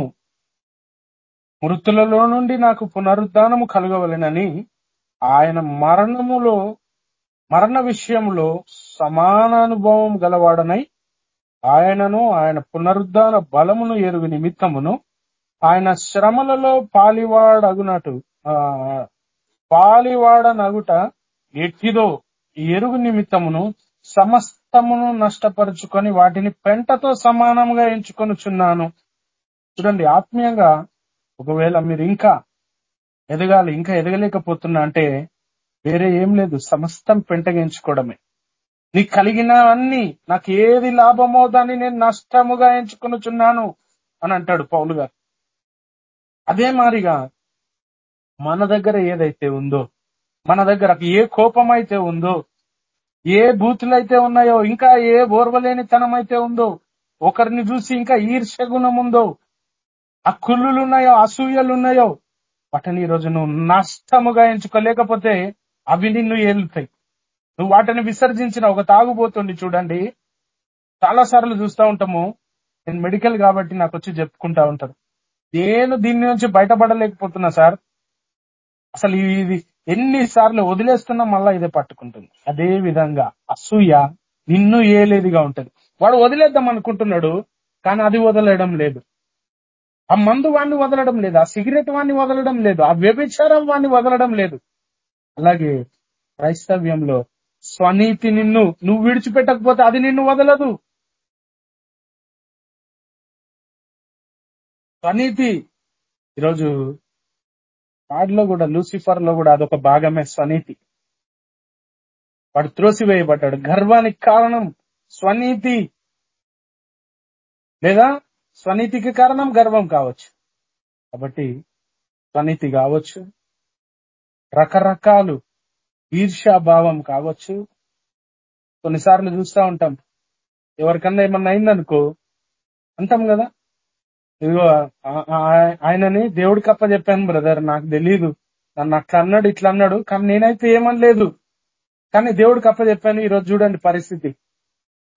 మృతులలో నుండి నాకు పునరుద్ధానము కలగవలెనని ఆయన మరణములో మరణ విషయంలో సమానానుభవం గలవాడనై ఆయనను ఆయన పునరుద్ధాన బలమును ఎరుగు నిమిత్తమును ఆయన శ్రమలలో పాలివాడగునటు ఆ, పాలివాడనగుట ఎట్టిదో ఈ ఎరుగు నిమిత్తమును సమస్తమును నష్టపరుచుకొని వాటిని పెంటతో సమానంగా ఎంచుకొనుచున్నాను. చూడండి ఆత్మీయంగా ఒకవేళ మీరు ఇంకా ఎదగాలి ఇంకా ఎదగలేకపోతున్నా అంటే వేరే ఏం లేదు సమస్తం పెంటగా ఎంచుకోవడమే. నీకు కలిగిన అన్ని నాకు ఏది లాభమో దాన్ని నేను నష్టముగా ఎంచుకొనుచున్నాను అని అంటాడు పౌలు గారు. అదే మారిగా మన దగ్గర ఏదైతే ఉందో మన దగ్గర ఏ కోపం అయితే ఉందో ఏ బూతులు అయితే ఉన్నాయో ఇంకా ఏ ఓర్వలేనితనం అయితే ఉందో ఒకరిని చూసి ఇంకా ఈర్ష్య గుణం ఉందో ఆ కుళ్ళులున్నాయో ఉన్నాయో అసూయలు ఉన్నాయో వాటిని ఈ రోజు నువ్వు నష్టముగా ఎంచుకోలేకపోతే అవి నిన్ను ఏలుతాయి. నువ్వు వాటిని విసర్జించిన ఒక తాగుబోతుండి చూడండి. చాలా సార్లు చూస్తూ ఉంటాము. నేను మెడికల్ కాబట్టి నాకు వచ్చి చెప్పుకుంటా ఉంటారు. నేను దీని నుంచి బయటపడలేకపోతున్నా సార్. అసలు ఇది ఎన్నిసార్లు వదిలేస్తున్నా మళ్ళా ఇదే పట్టుకుంటుంది. అదే విధంగా అసూయ నిన్ను ఏలేదిగా ఉంటది. వాడు వదిలేద్దాం అనుకుంటున్నాడు కానీ అది వదలడం లేదు. ఆ మందు వాడిని వదలడం లేదు ఆ సిగరెట్ వాడిని వదలడం లేదు ఆ వ్యభిచారం వాడిని వదలడం లేదు. అలాగే క్రైస్తవ్యంలో స్వనీతి నిన్ను నువ్వు విడిచిపెట్టకపోతే అది నిన్ను వదలదు. స్వనీతి ఈరోజు వాడిలో కూడా లూసిఫర్లో కూడా అదొక భాగమే స్వనీతి. వాడు త్రోసివేయబడ్డాడు. గర్వానికి కారణం స్వనీతి. లేదా స్వనీతికి కారణం గర్వం కావచ్చు. కాబట్టి స్వనీతి కావచ్చు. రకరకాలు ఈర్ష్యాభావం కావచ్చు. కొన్నిసార్లు చూస్తూ ఉంటాం. ఎవరికన్నా ఏమన్నా అయిందనుకో అంటాం కదా ఇదిగో ఆ- ఆయనని దేవుడికి అప్ప చెప్పాను బ్రదర్. నాకు తెలియదు నన్ను అట్లా అన్నాడు ఇట్లా అన్నాడు. కానీ నేనైతే ఏమనలేదు. కానీ దేవుడికి అప్ప చెప్పాను ఈరోజు చూడండి పరిస్థితి.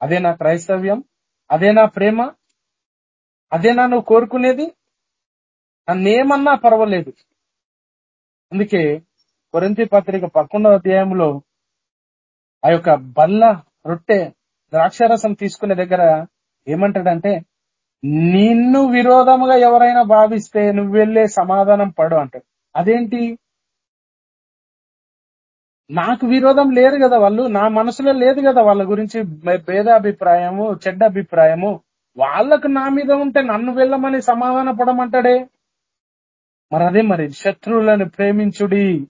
అదే నా క్రైస్తవ్యం అదే నా ప్రేమ అదేనా నువ్వు కోరుకునేది. నన్నేమన్నా పర్వాలేదు. అందుకే కొరంతి పత్రిక పదకొండవ అధ్యాయంలో ఆ యొక్క బల్ల రొట్టె ద్రాక్షారసం తీసుకునే దగ్గర ఏమంటాడంటే నిన్ను విరోధముగా ఎవరైనా భావిస్తే నువ్వు వెళ్ళే సమాధానం పడు అంటాడు. అదేంటి? నాకు విరోధం లేదు కదా వాళ్ళు నా మనసులో లేదు కదా వాళ్ళ గురించి భేద భేదాభిప్రాయము చెడ్డ అభిప్రాయము వాళ్ళకు నా మీద ఉంటే నన్ను వెళ్ళమని సమాధాన పడమంటాడే? మరి అదే మరి శత్రువులను ప్రేమించుడి.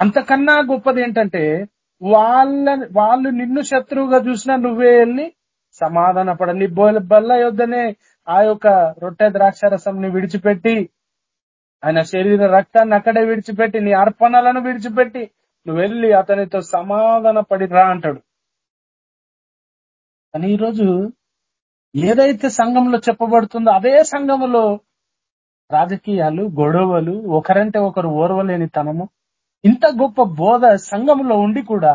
అంతకన్నా గొప్పది ఏంటంటే వాళ్ళ వాళ్ళు నిన్ను శత్రువుగా చూసినా నువ్వే వెళ్ళి సమాధాన పడని బల్ల యొద్దనే ఆ యొక్క రొట్టె ద్రాక్షరసంని విడిచిపెట్టి ఆయన శరీర రక్తాన్ని అక్కడే విడిచిపెట్టి నీ అర్పణలను విడిచిపెట్టి నువ్వు వెళ్ళి అతనితో సమాధాన పడిరా అంటాడు. కానీ ఈరోజు ఏదైతే సంఘంలో చెప్పబడుతుందో అదే సంఘములో రాజకీయాలు గొడవలు ఒకరంటే ఒకరు ఓర్వలేని తనము ఇంత గొప్ప బోధ సంఘంలో ఉండి కూడా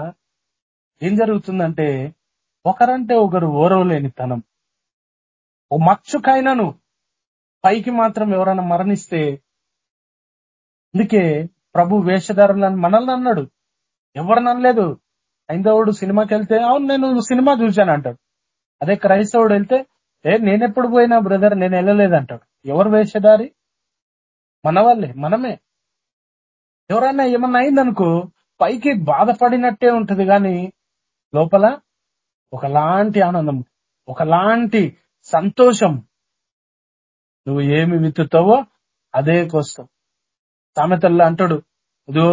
ఏం జరుగుతుందంటే ఒకరంటే ఒకరు ఓరవలేని తనం ఓ మచ్చుకైనాను పైకి మాత్రం ఎవరైనా మరణిస్తే అందుకే ప్రభు వేషధారులను మనల్ని అన్నాడు. ఎవరిని అనలేదు. హైందవుడు సినిమాకి వెళ్తే అవును నేను సినిమా చూశాను అంటాడు. అదే క్రైస్తవుడు వెళ్తే ఏ నేనెప్పుడు పోయినా బ్రదర్ నేను వెళ్ళలేదు అంటాడు ఎవరు వేషధారి? మన వాళ్ళే మనమే. ఎవరైనా ఏమన్నా అయిందనుకో పైకి బాధపడినట్టే ఉంటది కానీ లోపల ఒకలాంటి ఆనందం ఒకలాంటి సంతోషం నువ్వు ఏమి విత్తుతావో అదే కోస్తావు. సామెతల్లో అంటాడు ఇదో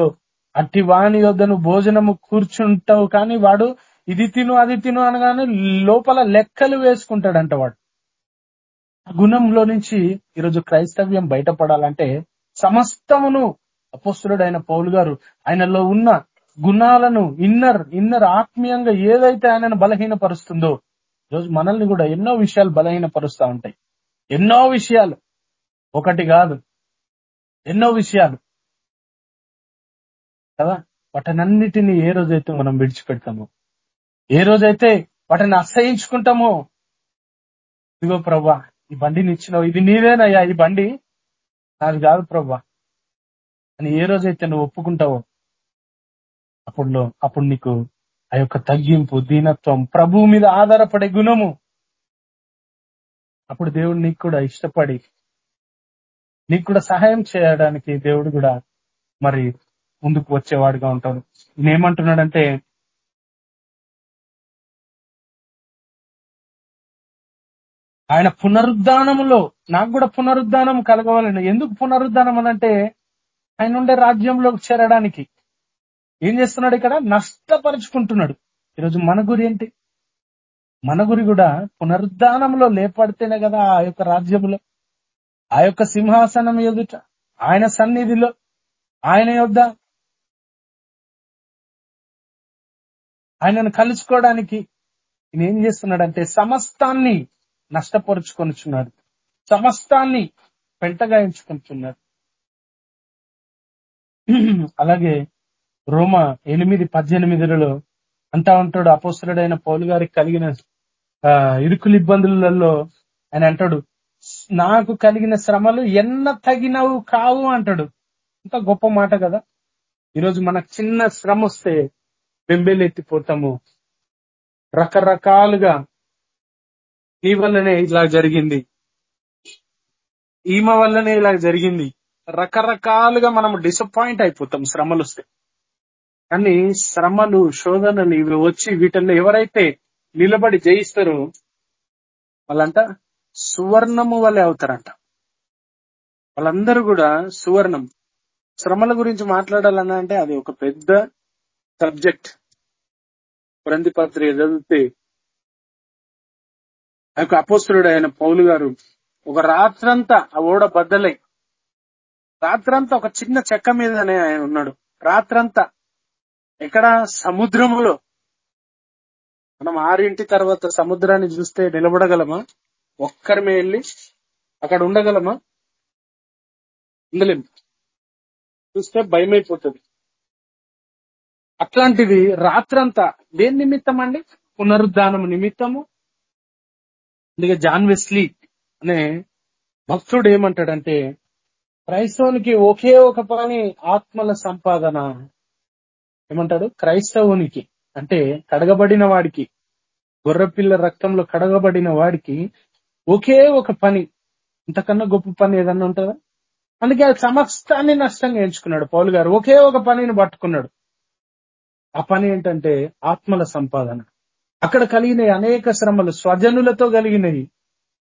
అట్టి వాణి యొద్ద నువ్వు భోజనము కూర్చుంటావు కానీ వాడు ఇది తిను అది తిను అనగానే లోపల లెక్కలు వేసుకుంటాడంట వాడు. గుణంలో నుంచి ఈరోజు క్రైస్తవ్యం బయటపడాలంటే సమస్తమును అపోస్తుడైన పౌలు గారు ఆయనలో ఉన్న గుణాలను ఇన్నర్ ఇన్నర్ ఆత్మీయంగా ఏదైతే ఆయనను బలహీనపరుస్తుందో ఈరోజు మనల్ని కూడా ఎన్నో విషయాలు బలహీనపరుస్తా ఉంటాయి. ఎన్నో విషయాలు. ఒకటి కాదు. ఎన్నో విషయాలు. కదా? వాటనన్నిటిని ఏ రోజైతే మనం విడిచిపెడతామో ఏ రోజైతే వాటిని అసహించుకుంటామో ఇదిగో ప్రభా ఈ బండిని ఇచ్చినావు ఇది నీవేనయ్యా ఈ బండి నాది కాదు ప్రవ్వా. అని ఏ రోజైతే నువ్వు ఒప్పుకుంటావో అప్పుడు అప్పుడు నీకు ఆ యొక్క తగ్గింపు దీనత్వం ప్రభువు మీద ఆధారపడే గుణము. అప్పుడు దేవుడు నీకు కూడా ఇష్టపడి నీకు కూడా సహాయం చేయడానికి దేవుడు కూడా మరి ముందుకు వచ్చేవాడుగా ఉంటాడు. నేనేమంటున్నాడంటే ఆయన పునరుద్ధానములో నాకు కూడా పునరుద్ధానం కలగవాలని. ఎందుకు పునరుద్ధానం అనంటే ఆయన ఉండే రాజ్యంలోకి చేరడానికి. ఏం చేస్తున్నాడు ఇక్కడ? నష్టపరుచుకుంటున్నాడు. ఈరోజు మన గురి ఏంటి? మన గురి కూడా పునరుద్ధానంలో లేపడితేనే కదా ఆ యొక్క రాజ్యంలో. ఆ యొక్క సింహాసనం ఎదుట ఆయన సన్నిధిలో ఆయన యొద్ద. ఆయనను కలుసుకోవడానికి ఈయన ఏం చేస్తున్నాడంటే సమస్తాన్ని నష్టపరుచుకొనిచున్నాడు. సమస్తాన్ని పెంటగాయించుకుంటున్నాడు. అలాగే రోమ ఎనిమిది పద్దెనిమిదిలలో అంటా ఉంటాడు అపోస్తుడైన పౌలు గారికి కలిగిన ఆ, ఇరుకులు ఇబ్బందులలో ఆయన అంటాడు నాకు కలిగిన శ్రమలు ఎన్న తగినవు కావు అంటాడు. ఇంత గొప్ప మాట కదా. ఈరోజు మనకు చిన్న శ్రమ వస్తే బెంబేలెత్తిపోతాము రకరకాలుగా నీ వల్లనే ఇలా జరిగింది. ఈమె వల్లనే ఇలా జరిగింది. రకరకాలుగా మనం డిసప్పాయింట్ అయిపోతాం శ్రమలు వస్తే. కానీ శ్రమలు శోధనలు ఇవి వచ్చి వీటిల్లో ఎవరైతే నిలబడి జయిస్తారో వాళ్ళంట సువర్ణము వల్లే అవుతారంట. వాళ్ళందరూ కూడా సువర్ణం. శ్రమల గురించి మాట్లాడాలన్నా అంటే అది ఒక పెద్ద సబ్జెక్ట్. గ్రంథి పత్రిక చదివితే ఆ యొక్క అపోస్తుడు ఆయన పౌలు గారు ఒక రాత్రంతా ఆ ఓడ బద్దలై రాత్రంతా ఒక చిన్న చెక్క మీదనే ఆయన ఉన్నాడు. రాత్రంతా ఎక్కడ? సముద్రములో. మనం ఆరింటి తర్వాత సముద్రాన్ని చూస్తే నిలబడగలమా? ఒక్కరిమే వెళ్ళి అక్కడ ఉండగలమా? ఉండలేము. చూస్తే భయమైపోతుంది. అట్లాంటిది రాత్రంతా దేని నిమిత్తం అండి పునరుద్ధానం నిమిత్తము. అందుకే జాన్ వెస్లీ అనే భక్తుడు ఏమంటాడంటే క్రైస్తవునికి ఒకే ఒక పని ఆత్మల సంపాదన. ఏమంటాడు క్రైస్తవునికి అంటే కడగబడిన వాడికి గొర్రపిల్ల రక్తంలో కడగబడిన వాడికి ఒకే ఒక పని ఇంతకన్నా గొప్ప పని ఏదన్నా ఉంటుందా? అందుకే ఆ సమస్తాన్ని నష్టంగా ఎంచుకున్నాడు పౌలు గారు. ఒకే ఒక పనిని పట్టుకున్నాడు. ఆ పని ఏంటంటే ఆత్మల సంపాదన. అక్కడ కలిగిన అనేక శ్రమలు స్వజనులతో కలిగినవి.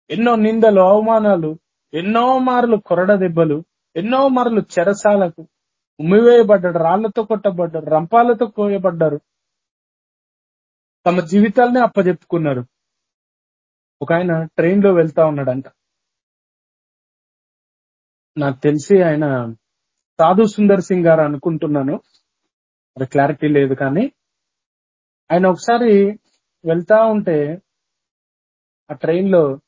ఎన్నో నిందలు అవమానాలు ఎన్నో మార్లు కొరడ దెబ్బలు ఎన్నో మార్లు చెరసాలకు ఉమ్మివేయబడ్డాడు రాళ్ళతో కొట్టబడ్డారు రంపాలతో కోయబడ్డారు తమ జీవితాలనే అప్పజెప్పుకున్నారు. ఒక ఆయన ట్రైన్లో వెళ్తా ఉన్నాడంట. నాకు తెలిసి ఆయన సాధు సుందర్ సింగ్ గారు అనుకుంటున్నాను. అది క్లారిటీ లేదు కానీ. ఆయన ఒకసారి వెళ్తా ఉంటే ఆ ట్రైన్లో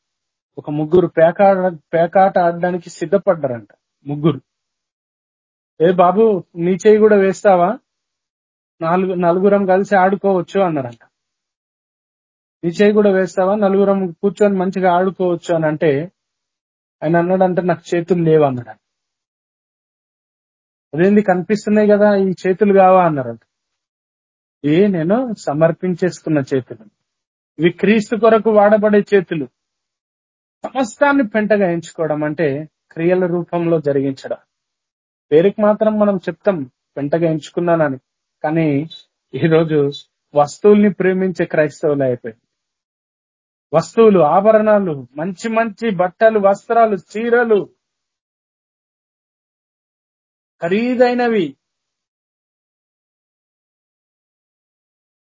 ఒక ముగ్గురు పేకాడ పేకాట ఆడడానికి సిద్ధపడ్డారంట. ముగ్గురు. ఏ బాబు నీ చేయి కూడా వేస్తావా? నాలుగు నలుగురం కలిసి ఆడుకోవచ్చు అన్నారంట. నీ చేయి కూడా వేస్తావా? నలుగురం కూర్చొని మంచిగా ఆడుకోవచ్చు అని అంటే ఆయన అన్నాడంటే నాకు చేతులు లేవు అన్నాడు అదేంది కనిపిస్తున్నాయి కదా ఈ చేతులు కావా అన్నారంట. ఏ నేను సమర్పించేసుకున్న చేతులు. ఇవి క్రీస్తు కొరకు వాడబడే చేతులు. సమస్తాన్ని పెంటగా ఎంచుకోవడం అంటే క్రియల రూపంలో జరిగించడం. పేరుకి మాత్రం మనం చెప్తాం వెంటగా ఎంచుకున్నానని. కానీ ఈరోజు వస్తువుల్ని ప్రేమించే క్రైస్తవులు అయిపోయింది వస్తువులు ఆభరణాలు మంచి మంచి బట్టలు వస్త్రాలు చీరలు ఖరీదైనవి.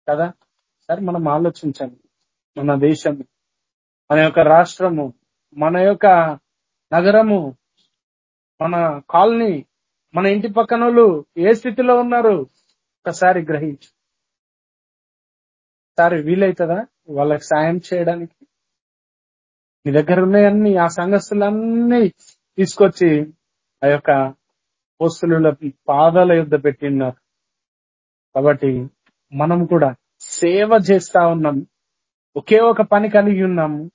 కదా? సరే మనం ఆలోచించండి మన దేశం మన యొక్క రాష్ట్రము మన యొక్క నగరము మన కాలనీ మన ఇంటి పక్కన వాళ్ళు ఏ స్థితిలో ఉన్నారు? ఒకసారి గ్రహించు. సారి వీలైతుందా? వాళ్ళకి సాయం చేయడానికి? నీ దగ్గర ఉన్నాయన్ని ఆ సంఘస్థులన్నీ తీసుకొచ్చి ఆ యొక్క పోస్తుల పాదాల యుద్ధ పెట్టిన్నారు. కాబట్టి మనం కూడా సేవ చేస్తా ఉన్నాం. ఒకే ఒక పని కలిగి ఉన్నాము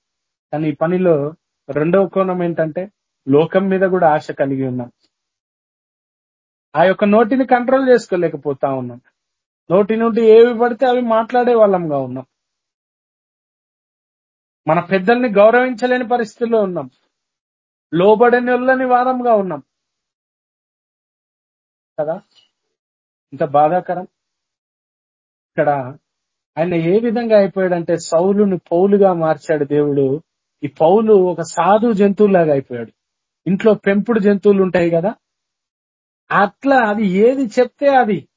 కానీ ఈ పనిలో రెండవ కోణం ఏంటంటే లోకం మీద కూడా ఆశ కలిగి ఉన్నాం. ఆ యొక్క నోటిని కంట్రోల్ చేసుకోలేకపోతా ఉన్నాం. నోటి నుండి ఏవి పడితే అవి మాట్లాడే వాళ్ళంగా ఉన్నాం. మన పెద్దల్ని గౌరవించలేని పరిస్థితుల్లో ఉన్నాం. లోబడని వెళ్ళని వారంగా ఉన్నాం. కదా? ఇంత బాధాకరం. ఇక్కడ ఆయన ఏ విధంగా అయిపోయాడంటే సౌలుని పౌలుగా మార్చాడు దేవుడు. ఈ పౌలు ఒక సాధు జంతువులాగా అయిపోయాడు. ఇంట్లో పెంపుడు జంతువులు ఉంటాయి కదా? అట్లా అది ఏది చెప్తే అది.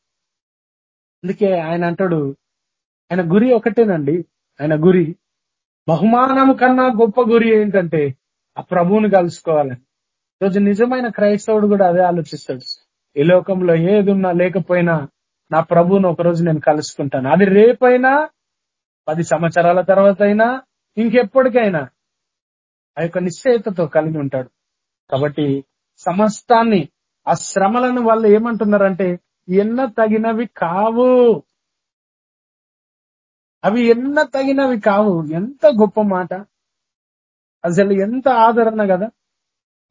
అందుకే ఆయన అంటాడు ఆయన గురి ఒకటేనండి. ఆయన గురి బహుమానము కన్నా గొప్ప గురి ఏంటంటే ఆ ప్రభువుని కలుసుకోవాలని. రోజు నిజమైన క్రైస్తవుడు కూడా అదే ఆలోచిస్తాడు. ఈ లోకంలో ఏది ఉన్నా లేకపోయినా నా ప్రభువును ఒకరోజు నేను కలుసుకుంటాను. అది రేపైనా పది సంవత్సరాల తర్వాత అయినా ఇంకెప్పటికైనా ఆ యొక్క నిశ్చయితతో కలిగి ఉంటాడు. కాబట్టి సమస్తాన్ని ఆ శ్రమలను వాళ్ళు ఏమంటున్నారంటే ఎన్న తగినవి కావు. అవి ఎన్న తగినవి కావు. ఎంత గొప్ప మాట. అసలు ఎంత ఆదరణ కదా.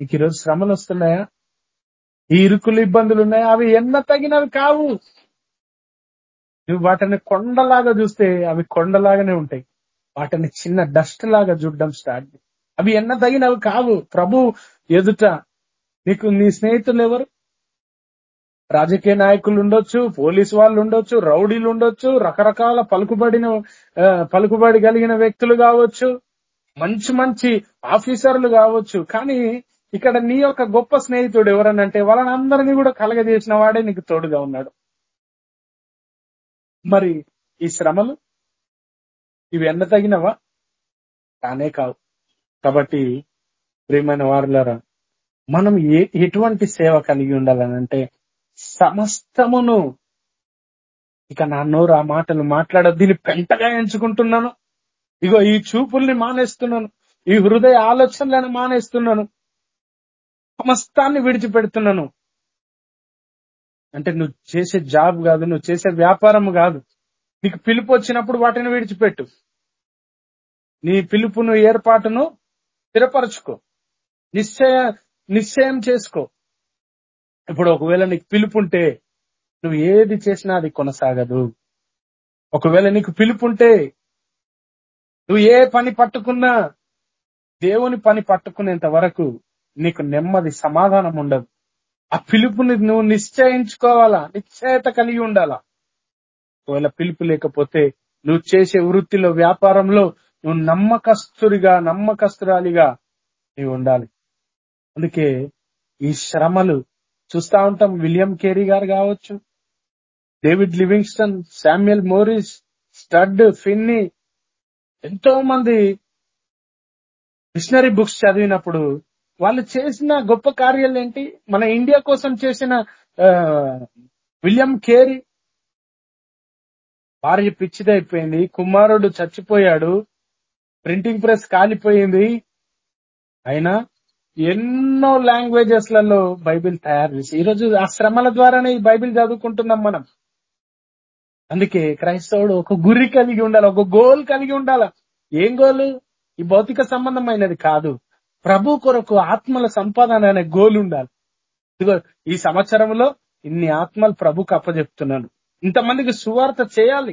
నీకు ఈరోజు శ్రమలు వస్తున్నాయా? ఈ ఇరుకులు ఇబ్బందులు ఉన్నాయా? అవి ఎన్న తగినవి కావు. నువ్వు వాటిని కొండలాగా చూస్తే అవి కొండలాగానే ఉంటాయి. వాటిని చిన్న డస్ట్ లాగా చూడడం స్టార్ట్ అవి ఎన్న తగినవి కావు. ప్రభు ఎదుట నీకు నీ స్నేహితులు ఎవరు రాజకీయ నాయకులు ఉండొచ్చు పోలీసు వాళ్ళు ఉండొచ్చు రౌడీలు ఉండొచ్చు రకరకాల పలుకుబడిన పలుకుబడి కలిగిన వ్యక్తులు కావచ్చు మంచి మంచి ఆఫీసర్లు కావచ్చు. కానీ ఇక్కడ నీ యొక్క గొప్ప స్నేహితుడు ఎవరనంటే వాళ్ళని అందరినీ కూడా కలగజేసిన వాడే నీకు తోడుగా ఉన్నాడు. మరి ఈ శ్రమలు ఇవి ఎన్న తగినవా కానే కావు. కాబట్టి ప్రియమైన వారులారా మనం ఏ ఎటువంటి సేవ కలిగి ఉండాలనంటే సమస్తమును ఇక నా నోరు ఆ మాటలు మాట్లాడ దీన్ని పెంటగా ఎంచుకుంటున్నాను. ఇగో ఈ చూపుల్ని మానేస్తున్నాను. ఈ హృదయ ఆలోచనలను మానేస్తున్నాను. సమస్తాన్ని విడిచిపెడుతున్నాను. అంటే నువ్వు చేసే జాబ్ కాదు నువ్వు చేసే వ్యాపారం కాదు. నీకు పిలుపు వచ్చినప్పుడు వాటిని విడిచిపెట్టు. నీ పిలుపును ఏర్పాటును స్థిరపరచుకో. నిశ్చయ నిశ్చయం చేసుకో. ఇప్పుడు ఒకవేళ నీకు పిలుపు ఉంటే నువ్వు ఏది చేసినా అది కొనసాగదు. ఒకవేళ నీకు పిలుపు ఉంటే నువ్వు ఏ పని పట్టుకున్నా దేవుని పని పట్టుకునేంత వరకు నీకు నెమ్మది సమాధానం ఉండదు. ఆ పిలుపుని నువ్వు నిశ్చయించుకోవాలా? నిశ్చయత కలిగి ఉండాలా? ఒకవేళ పిలుపు లేకపోతే నువ్వు చేసే వృత్తిలో వ్యాపారంలో నువ్వు నమ్మకస్తురిగా నమ్మకస్తురాలిగా నీవు ఉండాలి. అందుకే ఈ శ్రమలు చూస్తా ఉంటాం. విలియం కేరీ గారు కావచ్చు David Livingstone Samuel Morris Studd Finney ఎంతో మంది మిషనరీ బుక్స్ చదివినప్పుడు వాళ్ళు చేసిన గొప్ప కార్యాలు ఏంటి? మన ఇండియా కోసం చేసిన విలియం కేరీ. భార్య పిచ్చిదైపోయింది కుమారుడు చచ్చిపోయాడు ప్రింటింగ్ ప్రెస్ కాలిపోయింది. అయినా ఎన్నో లాంగ్వేజెస్లలో బైబిల్ తయారు చేసి ఈరోజు ఆ శ్రమల ద్వారానే ఈ బైబిల్ చదువుకుంటున్నాం మనం. అందుకే క్రైస్తవుడు ఒక గురి కలిగి ఉండాలి ఒక గోల్ కలిగి ఉండాలి. ఏం గోలు? ఈ భౌతిక సంబంధమైనది కాదు. ప్రభు కొరకు ఆత్మల సంపాదన అనే గోల్ ఉండాలి. ఇదిగో ఈ సంవత్సరంలో ఇన్ని ఆత్మలు ప్రభుకు అప్పజెప్తున్నాను. ఇంతమందికి సువార్త చేయాలి.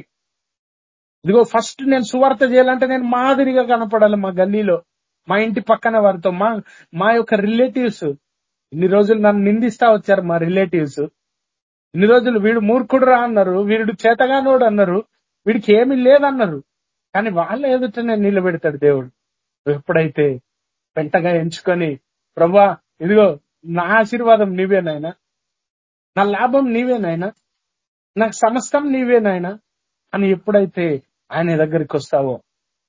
ఇదిగో ఫస్ట్ నేను సువార్త చేయాలంటే నేను మాదిరిగా కనపడాలి మా గల్లీలో. మా ఇంటి పక్కన వారితో మా మా యొక్క రిలేటివ్స్ ఇన్ని రోజులు నన్ను నిందిస్తా వచ్చారు మా రిలేటివ్స్. ఇన్ని రోజులు వీడు మూర్ఖుడు రా అన్నారు వీడు చేతగానోడు అన్నారు వీడికి ఏమీ లేదన్నారు. కానీ వాళ్ళ ఎదుటనే నిలబెడతాడు దేవుడు. ఎప్పుడైతే పెంటగా ఎంచుకొని ప్రభా ఇదిగో నా ఆశీర్వాదం నీవేనాయనా నా లాభం నీవేనాయనా నాకు సమస్తం నీవేనాయనా అని ఎప్పుడైతే ఆయన దగ్గరికి వస్తావో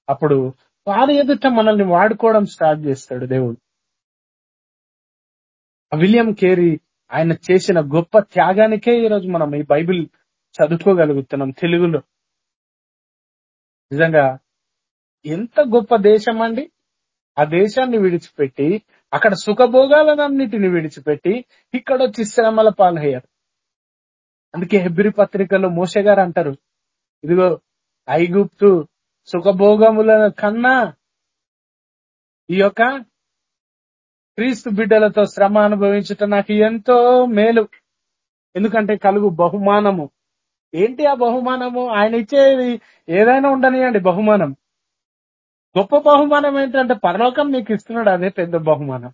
అప్పుడు వారి ఎదుట మనల్ని వాడుకోవడం స్టార్ట్ చేస్తాడు దేవుడు. విలియం కేరీ ఆయన చేసిన గొప్ప త్యాగానికే ఈరోజు మనం ఈ బైబిల్ చదువుకోగలుగుతున్నాం తెలుగులో. నిజంగా ఎంత గొప్ప దేశం అండి. ఆ దేశాన్ని విడిచిపెట్టి అక్కడ సుఖభోగాలన్నిటిని విడిచిపెట్టి ఇక్కడ వచ్చి శ్రమల పాలయ్యారు. అందుకే హెబ్రి పత్రికలో మోసే గారు అంటారు ఇదిగో ఐగుప్తు సుఖభోగముల కన్నా ఈ యొక్క క్రీస్తు బిడ్డలతో శ్రమ అనుభవించటం నాకు ఎంతో మేలు. ఎందుకంటే కలుగు బహుమానము. ఏంటి ఆ బహుమానము? ఆయన ఇచ్చేది ఏదైనా ఉండనియండి బహుమానం. గొప్ప బహుమానం ఏంటంటే పరలోకం నీకు ఇస్తున్నాడు అదే పెద్ద బహుమానం.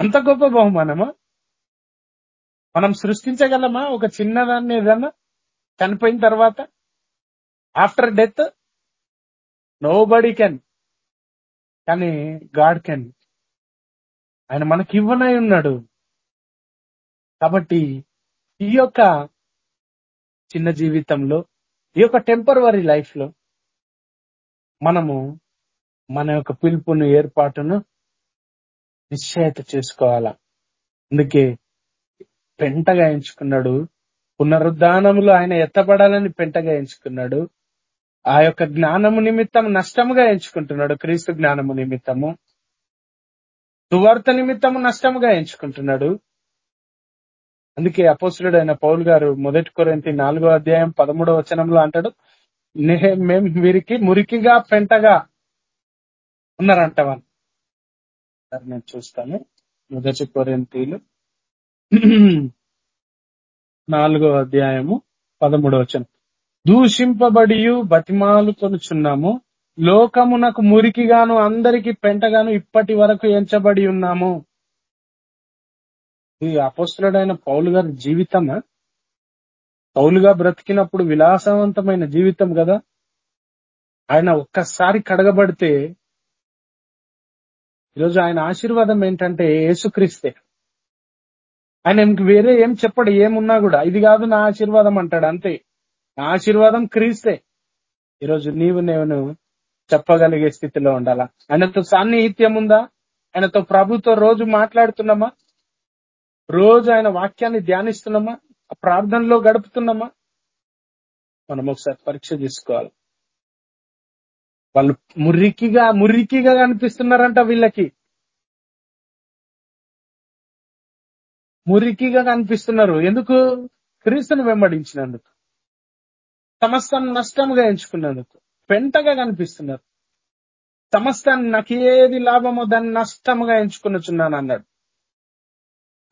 అంత గొప్ప బహుమానమా? మనం సృష్టించగలమా? ఒక చిన్నదాన్ని ఏదన్నా చనిపోయిన తర్వాత after death nobody can కానీ గాడ్ కెన్ ఆయన మనకి ఇవ్వనై ఉన్నాడు. కాబట్టి ఈ యొక్క చిన్న జీవితంలో ఈ యొక్క టెంపరవరీ లైఫ్లో మనము మన యొక్క పిలుపును ఏర్పాటును నిశ్చయత చేసుకోవాలా? అందుకే పెంటగా ఎంచుకున్నాడు. పునరుద్ధానములు ఆయన ఎత్తబడాలని పెంటగా ఎంచుకున్నాడు. ఆ యొక్క జ్ఞానము నిమిత్తం నష్టముగా ఎంచుకుంటున్నాడు. క్రీస్తు జ్ఞానము నిమిత్తము. సువార్త నిమిత్తము నష్టముగా ఎంచుకుంటున్నాడు. అందుకే అపోసులుడైన పౌల్ గారు మొదటి కొరింతి నాలుగో అధ్యాయం పదమూడో వచనంలో అంటాడు మేం వీరికి మురికిగా పెంటగా ఉన్నారంటవని సరే నేను చూస్తాను. మొదటి కొరింతీలు నాలుగో అధ్యాయము పదమూడో వచనం. దూషింపబడియు బతిమాలు కొనుచున్నాము లోకమునకు మురికిగాను అందరికి పెంటగాను ఇప్పటి వరకు ఎంచబడి ఉన్నాము. ఈ అపస్తుడైన పౌలు గారి జీవితమా? పౌలుగా బ్రతికినప్పుడు విలాసవంతమైన జీవితం కదా? ఆయన ఒక్కసారి కడగబడితే ఈరోజు ఆయన ఆశీర్వాదం ఏంటంటే యేసుక్రీస్తే. ఆయన వేరే ఏం చెప్పడు ఏమున్నా కూడా. ఇది కాదు నా ఆశీర్వాదం అంటాడు అంతే. ఆశీర్వాదం క్రీస్తే. ఈరోజు నీవు నేను చెప్పగలిగే స్థితిలో ఉండాలా? ఆయనతో సాన్నిహిత్యం ఉందా? ఆయనతో ప్రభుతో రోజు మాట్లాడుతున్నామా? రోజు ఆయన వాక్యాన్ని ధ్యానిస్తున్నామా? ప్రార్థనలో గడుపుతున్నామా? మనం ఒకసారి పరీక్ష చేసుకోవాలి. వాళ్ళు మురికిగా మురికిగా కనిపిస్తున్నారంట వీళ్ళకి. మురికిగా కనిపిస్తున్నారు. ఎందుకు? క్రీస్తుని వెంబడించినందుకు. సమస్తాన్ని నష్టంగా ఎంచుకున్నందుకు పెంటగా కనిపిస్తున్నారు. సమస్తాన్ని నాకు ఏది లాభమో దాన్ని నష్టంగా ఎంచుకున్నచున్నాను అన్నాడు.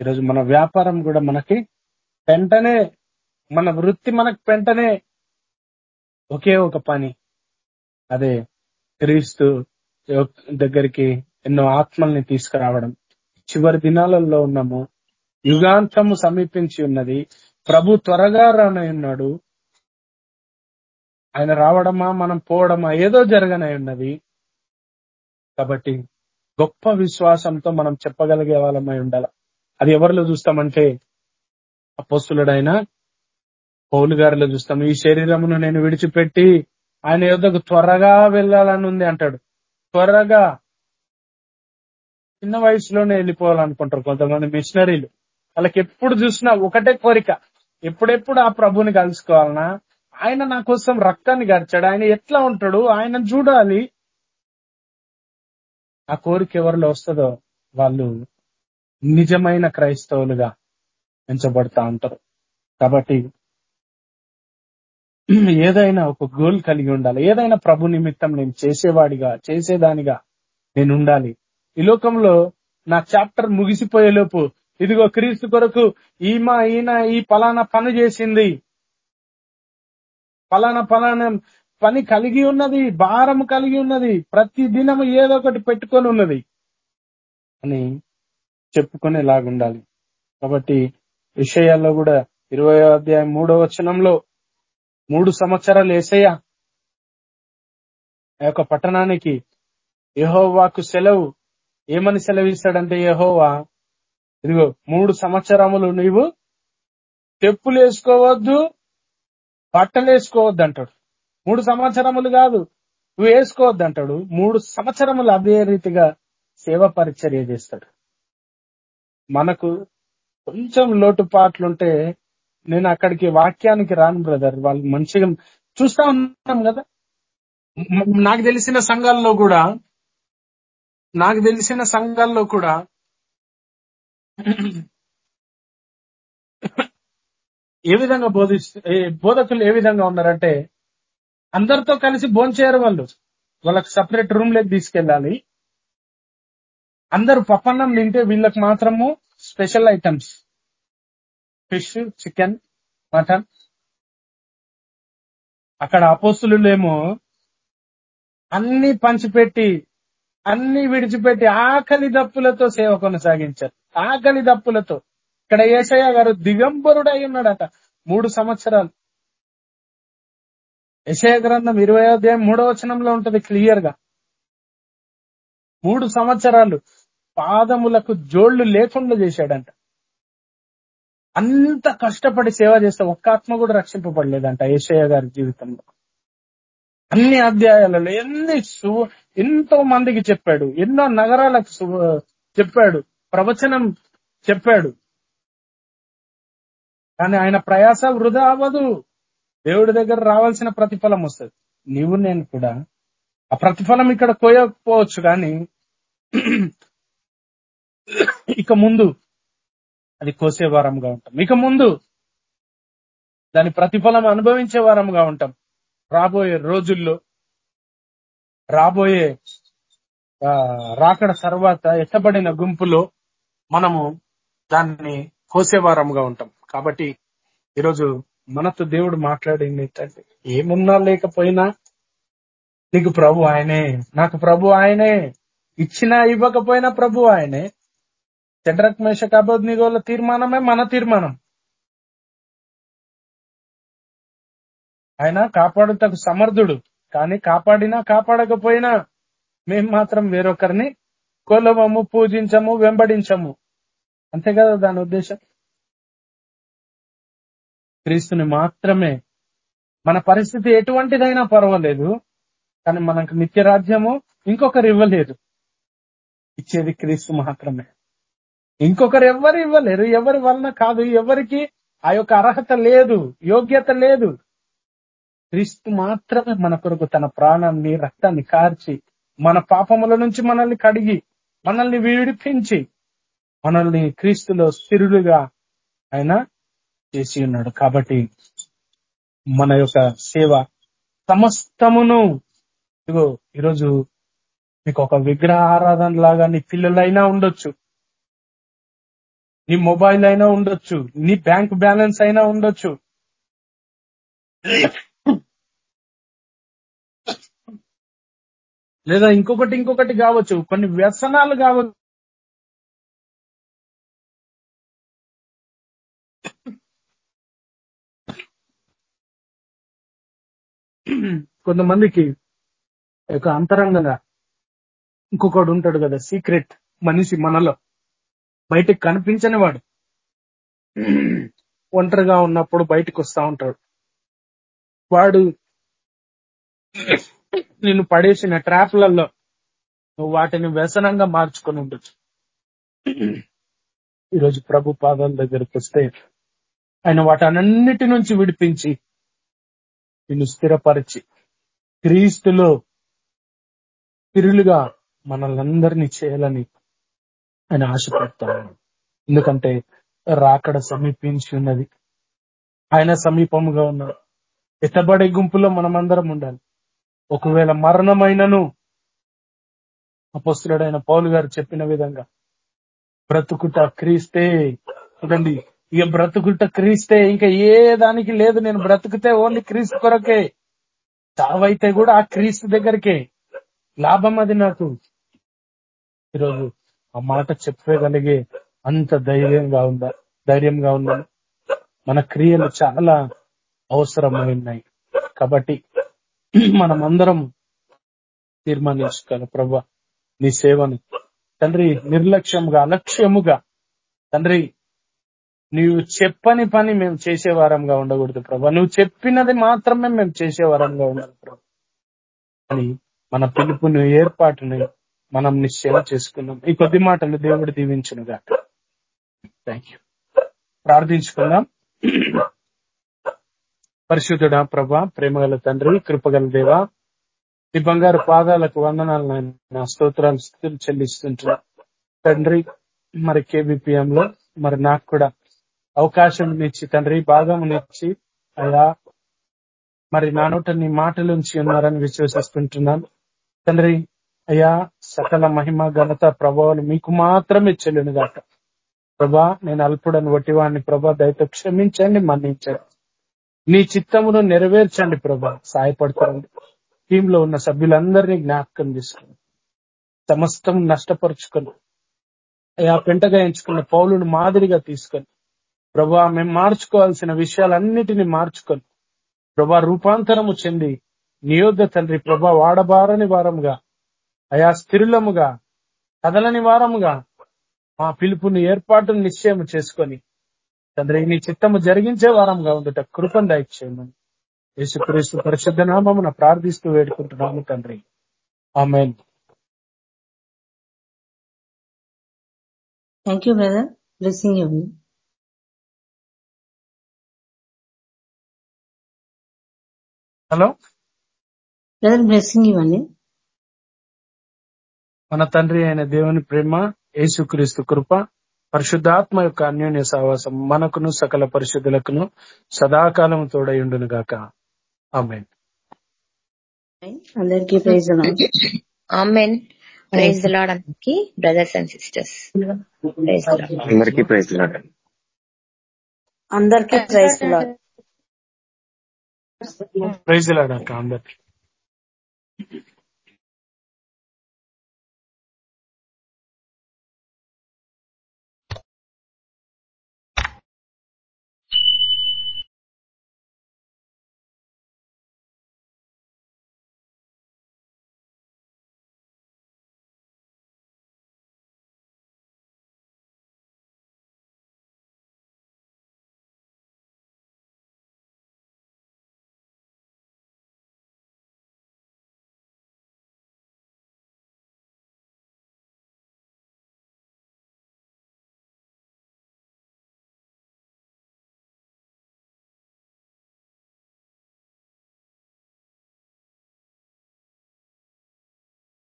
ఈరోజు మన వ్యాపారం కూడా మనకి పెంటనే మన వృత్తి మనకు పెంటనే ఒకే ఒక పని. అదే క్రీస్తు దగ్గరికి ఎన్నో ఆత్మల్ని తీసుకురావడం. చివరి దినాలలో ఉన్నాము. యుగాంతము సమీపించి ఉన్నది. ప్రభు త్వరగా రానయ్యున్నాడు ఉన్నాడు. ఆయన రావడమా మనం పోవడమా ఏదో జరగనై ఉన్నది. కాబట్టి గొప్ప విశ్వాసంతో మనం చెప్పగలిగే వాళ్ళమై ఉండాలి. అది ఎవరిలో చూస్తామంటే అపోస్తులుడైన పౌలు గారిలో చూస్తాం. ఈ శరీరమును నేను విడిచిపెట్టి ఆయన యొద్దకు త్వరగా వెళ్ళాలని ఉంది అంటాడు. త్వరగా చిన్న వయసులోనే వెళ్ళిపోవాలనుకుంటారు కొంతమంది మిషనరీలు. వాళ్ళకి ఎప్పుడు చూసినా ఒకటే కోరిక. ఎప్పుడెప్పుడు ఆ ప్రభుని కలుసుకోవాలనా? ఆయన నా కోసం రక్తాన్ని గడిచాడు ఆయన ఎట్లా ఉంటాడు? ఆయన చూడాలి. ఆ కోరిక ఎవరిలో వస్తుందో వాళ్ళు నిజమైన క్రైస్తవులుగా ఎంచబడతా ఉంటారు. కాబట్టి ఏదైనా ఒక గోల్ కలిగి ఉండాలి. ఏదైనా ప్రభు నిమిత్తం నేను చేసేవాడిగా చేసేదానిగా నేను ఉండాలి. ఈ లోకంలో నా చాప్టర్ ముగిసిపోయే లోపు ఇదిగో క్రీస్తు కొరకు ఈమా ఈయన ఈ పలానా పని చేసింది. ఫలానా ఫలానా పని కలిగి ఉన్నది భారం కలిగి ఉన్నది ప్రతి దినము ఏదో ఒకటి పెట్టుకొని ఉన్నది అని చెప్పుకునేలాగుండాలి. కాబట్టి విషయాల్లో కూడా ఇరవై అధ్యాయం మూడో వచనంలో మూడు సంవత్సరాలు ఏసయ్య ఆ యొక్క పట్టణానికి యహోవాకు సెలవు ఏమని సెలవిస్తాడంటే యహోవా ఇదిగో మూడు సంవత్సరములు నీవు చెప్పులు వేసుకోవద్దు బట్టలు వేసుకోవద్దు అంటాడు మూడు సంవత్సరములు కాదు నువ్వు వేసుకోవద్దు అంటాడు మూడు సంవత్సరములు అదే రీతిగా సేవ పరిచర్య చేస్తాడు. మనకు కొంచెం లోటుపాట్లుంటే నేను అక్కడికి వాక్యానికి రాను బ్రదర్. వాళ్ళు మంచిగా చూస్తా ఉన్నాం కదా. నాకు తెలిసిన సంఘాల్లో కూడా నాకు తెలిసిన సంఘాల్లో కూడా ఏ విధంగా బోధిస్తూ బోధకులు ఏ విధంగా ఉన్నారంటే అందరితో కలిసి భోంచేయరు వాళ్ళు. వాళ్ళకి సపరేట్ రూమ్లోకి తీసుకెళ్ళాలి. అందరూ పప్పన్నం తింటే వీళ్ళకి మాత్రము special items. Fish chicken mutton. అక్కడ అపోస్తులేమో అన్ని పంచిపెట్టి అన్ని విడిచిపెట్టి ఆకలి దప్పులతో సేవ కొనసాగించారు. ఆకలి దప్పులతో. ఇక్కడ ఏసయ్య గారు దిగంబరుడై ఉన్నాడట. మూడు సంవత్సరాలు. యశయ గ్రంథం ఇరవై అధ్యాయం మూడో వచనంలో ఉంటది క్లియర్గా. మూడు సంవత్సరాలు పాదములకు జోళ్ళు లేకుండా చేశాడంట. అంత కష్టపడి సేవ చేస్తే ఒక్క ఆత్మ కూడా రక్షింపబడలేదంట ఏషయ్య గారి జీవితంలో. అన్ని అధ్యాయాలలో ఎన్ని సు- ఎంతో మందికి చెప్పాడు. ఎన్నో నగరాలకు చెప్పాడు. ప్రవచనం చెప్పాడు. కానీ ఆయన ప్రయాస వృధా అవ్వదు. దేవుడి దగ్గర రావాల్సిన ప్రతిఫలం వస్తుంది. నీవు నేను కూడా. ఆ ప్రతిఫలం ఇక్కడ కోయకపోవచ్చు కానీ ఇక ముందు అది కోసే వారంగా ఉంటాం. ఇక ముందు దాని ప్రతిఫలం అనుభవించే వారంగా ఉంటాం. రాబోయే రోజుల్లో రాబోయే రాకడ తర్వాత ఎట్టబడిన గుంపులో మనము దాన్ని కోసేవారంగా ఉంటాం. కాబట్టి ఈరోజు మనతో దేవుడు మాట్లాడింది ఏంటంటే ఏమున్నా లేకపోయినా నీకు ప్రభు ఆయనే. నాకు ప్రభు ఆయనే. ఇచ్చినా ఇవ్వకపోయినా ప్రభు ఆయనే. చెడ్రక్ మేష అబోద్నిగోల తీర్మానమే మన తీర్మానం. ఆయన కాపాడుటకు సమర్థుడు కానీ కాపాడినా కాపాడకపోయినా మేం మాత్రం వేరొకరిని కొలవము పూజించము వెంబడించము. అంతే కదా దాని ఉద్దేశం? క్రీస్తుని మాత్రమే. మన పరిస్థితి ఎటువంటిదైనా పర్వాలేదు కానీ మనకు నిత్య రాజ్యము ఇంకొకరు ఇవ్వలేదు. ఇచ్చేది క్రీస్తు మాత్రమే. ఇంకొకరు ఎవ్వరు ఇవ్వలేరు. ఎవరి వలన కాదు ఎవరికి ఆ యొక్క అర్హత లేదు యోగ్యత లేదు. క్రీస్తు మాత్రమే మన కొరకు తన ప్రాణాన్ని రక్తాన్ని కార్చి మన పాపముల నుంచి మనల్ని కడిగి మనల్ని విడిపించి మనల్ని క్రీస్తులో స్థిరులుగా ఆయన చేసి ఉన్నాడు. కాబట్టి మన యొక్క సేవ సమస్తమును ఇదిగో ఈరోజు మీకు ఒక విగ్రహ ఆరాధన లాగా నీ పిల్లలైనా ఉండొచ్చు. నీ మొబైల్ అయినా ఉండొచ్చు. నీ బ్యాంక్ బ్యాలెన్స్ అయినా ఉండొచ్చు. లేదా ఇంకొకటి ఇంకొకటి కావచ్చు. కొన్ని వ్యసనాలు కావచ్చు. కొంతమందికి యొక్క అంతరంగంగా ఇంకొకడు ఉంటాడు కదా సీక్రెట్ మనిషి మనలో. బయటకు కనిపించని వాడు. ఒంటరిగా ఉన్నప్పుడు బయటకు వస్తా ఉంటాడు. వాడు నిన్ను పడేసిన ట్రాప్లలో నువ్వు వాటిని వ్యసనంగా మార్చుకొని ఉండొచ్చు. ఈరోజు ప్రభు పాదాల దగ్గరికి వస్తే ఆయన వాటన్నిటి నుంచి విడిపించి నిన్ను స్థిరపరిచి క్రీస్తులో తిరులుగా మనల్ందరినీ చేయాలని ఆయన ఆశపడతాను. ఎందుకంటే రాకడ సమీపించి ఉన్నది. ఆయన సమీపముగా ఉన్నాడు ఎత్తబడే గుంపులో మనమందరం ఉండాలి. ఒకవేళ మరణమైనను అపస్తుడైన పౌలు గారు చెప్పిన విధంగా బ్రతుకుట క్రీస్తే. చూడండి ఇక బ్రతుకుంట క్రీస్తే ఇంకా ఏ దానికి లేదు. నేను బ్రతుకుతే ఓన్లీ క్రీస్తు కొరకే. చావైతే కూడా ఆ క్రీస్తు దగ్గరికే. లాభం అది నాకు. ఈరోజు ఆ మాట చెప్పగలిగే అంత ధైర్యంగా ఉందా ధైర్యంగా ఉందా మన క్రియలు చాలా అవసరమైనాయి. కాబట్టి మనం అందరం తీర్మానించుకోవాలి. ప్రభా నీ సేవను. తండ్రి నిర్లక్ష్యముగా అలక్ష్యముగా. తండ్రి నీవు చెప్పని పని మేము చేసేవారంగా ఉండకూడదు ప్రభా. నువ్వు చెప్పినది మాత్రమే మేము చేసేవారంగా ఉండాలి ప్రభా. అని మన పిలుపుని ఏర్పాటుని మనం నిశ్చయం చేసుకున్నాం. ఈ కొద్ది మాటలు దేవుడు దీవించునుగా థ్యాంక్ యూ ప్రార్థించుకుందాం. పరిశుద్ధుడా ప్రభా ప్రేమగల తండ్రి కృపగల దేవా ఈ బంగారు పాదాలకు వందనాలు నాయన. నా స్తోత్రాలు స్థితులు చెల్లిస్తుంటున్నా. తండ్రి మరి కేబిపిఎం లో మరి నాకు కూడా అవకాశం ఇచ్చి తండ్రి భాగమునిచ్చి అయ్యా మరి నా నోట నీ మాటలు ఉన్నారని విశ్వసిస్తుంటున్నాను. తండ్రి అయ్యా సకల మహిమ ఘనత ప్రభావాలు మీకు మాత్రమే చెల్లిను గాక ప్రభా నేను అల్పుడని వట్టివాడిని ప్రభా దయతో క్షమించండి మన్నించండి. నీ చిత్తమును నెరవేర్చండి ప్రభా సాయపడుతుంది టీమ్లో ఉన్న సభ్యులందరినీ జ్ఞాపకం తీసుకుని సమస్తం నష్టపరుచుకొని అయా పెంటగా ఎంచుకున్న పౌలును మాదిరిగా తీసుకొని ప్రభా మేము మార్చుకోవాల్సిన విషయాలన్నిటినీ మార్చుకొని ప్రభా రూపాంతరము చెంది నియోగ తండ్రి ప్రభా వాడబారని వారముగా అయా స్థిరులముగా కదలని వారముగా మా పిలుపుని ఏర్పాటును నిశ్చయం చేసుకొని తండ్రి నీ చిత్తము జరిగించే వారంగా ఉందట కృపను దాయిచ్చేయమని యేసుక్రీస్తు పరిశుద్ధ నామమున ప్రార్థిస్తూ వేడుకుంటున్నాము తండ్రి. ఆమె thank you brother blessing you hello? Brother blessing ఇవ్వండి మన తండ్రి అయిన దేవుని ప్రేమ యేసుక్రీస్తు కృప పరిశుద్ధాత్మ యొక్క అన్యోన్య సహవాసం మనకును సకల పరిశుద్ధులకును సదాకాలం తోడయుండును గాక. ఆమెన్. అందరికీ ప్రైజ్ ఆమెన్. ప్రైజ్ లాడ్ అందరికి brothers and sisters. Praise lord అందరికీ ప్రైజ్ లాడ్ అందరికీ ప్రైజ్ లాడ్ ప్రైజ్ లాడాక అందరికి.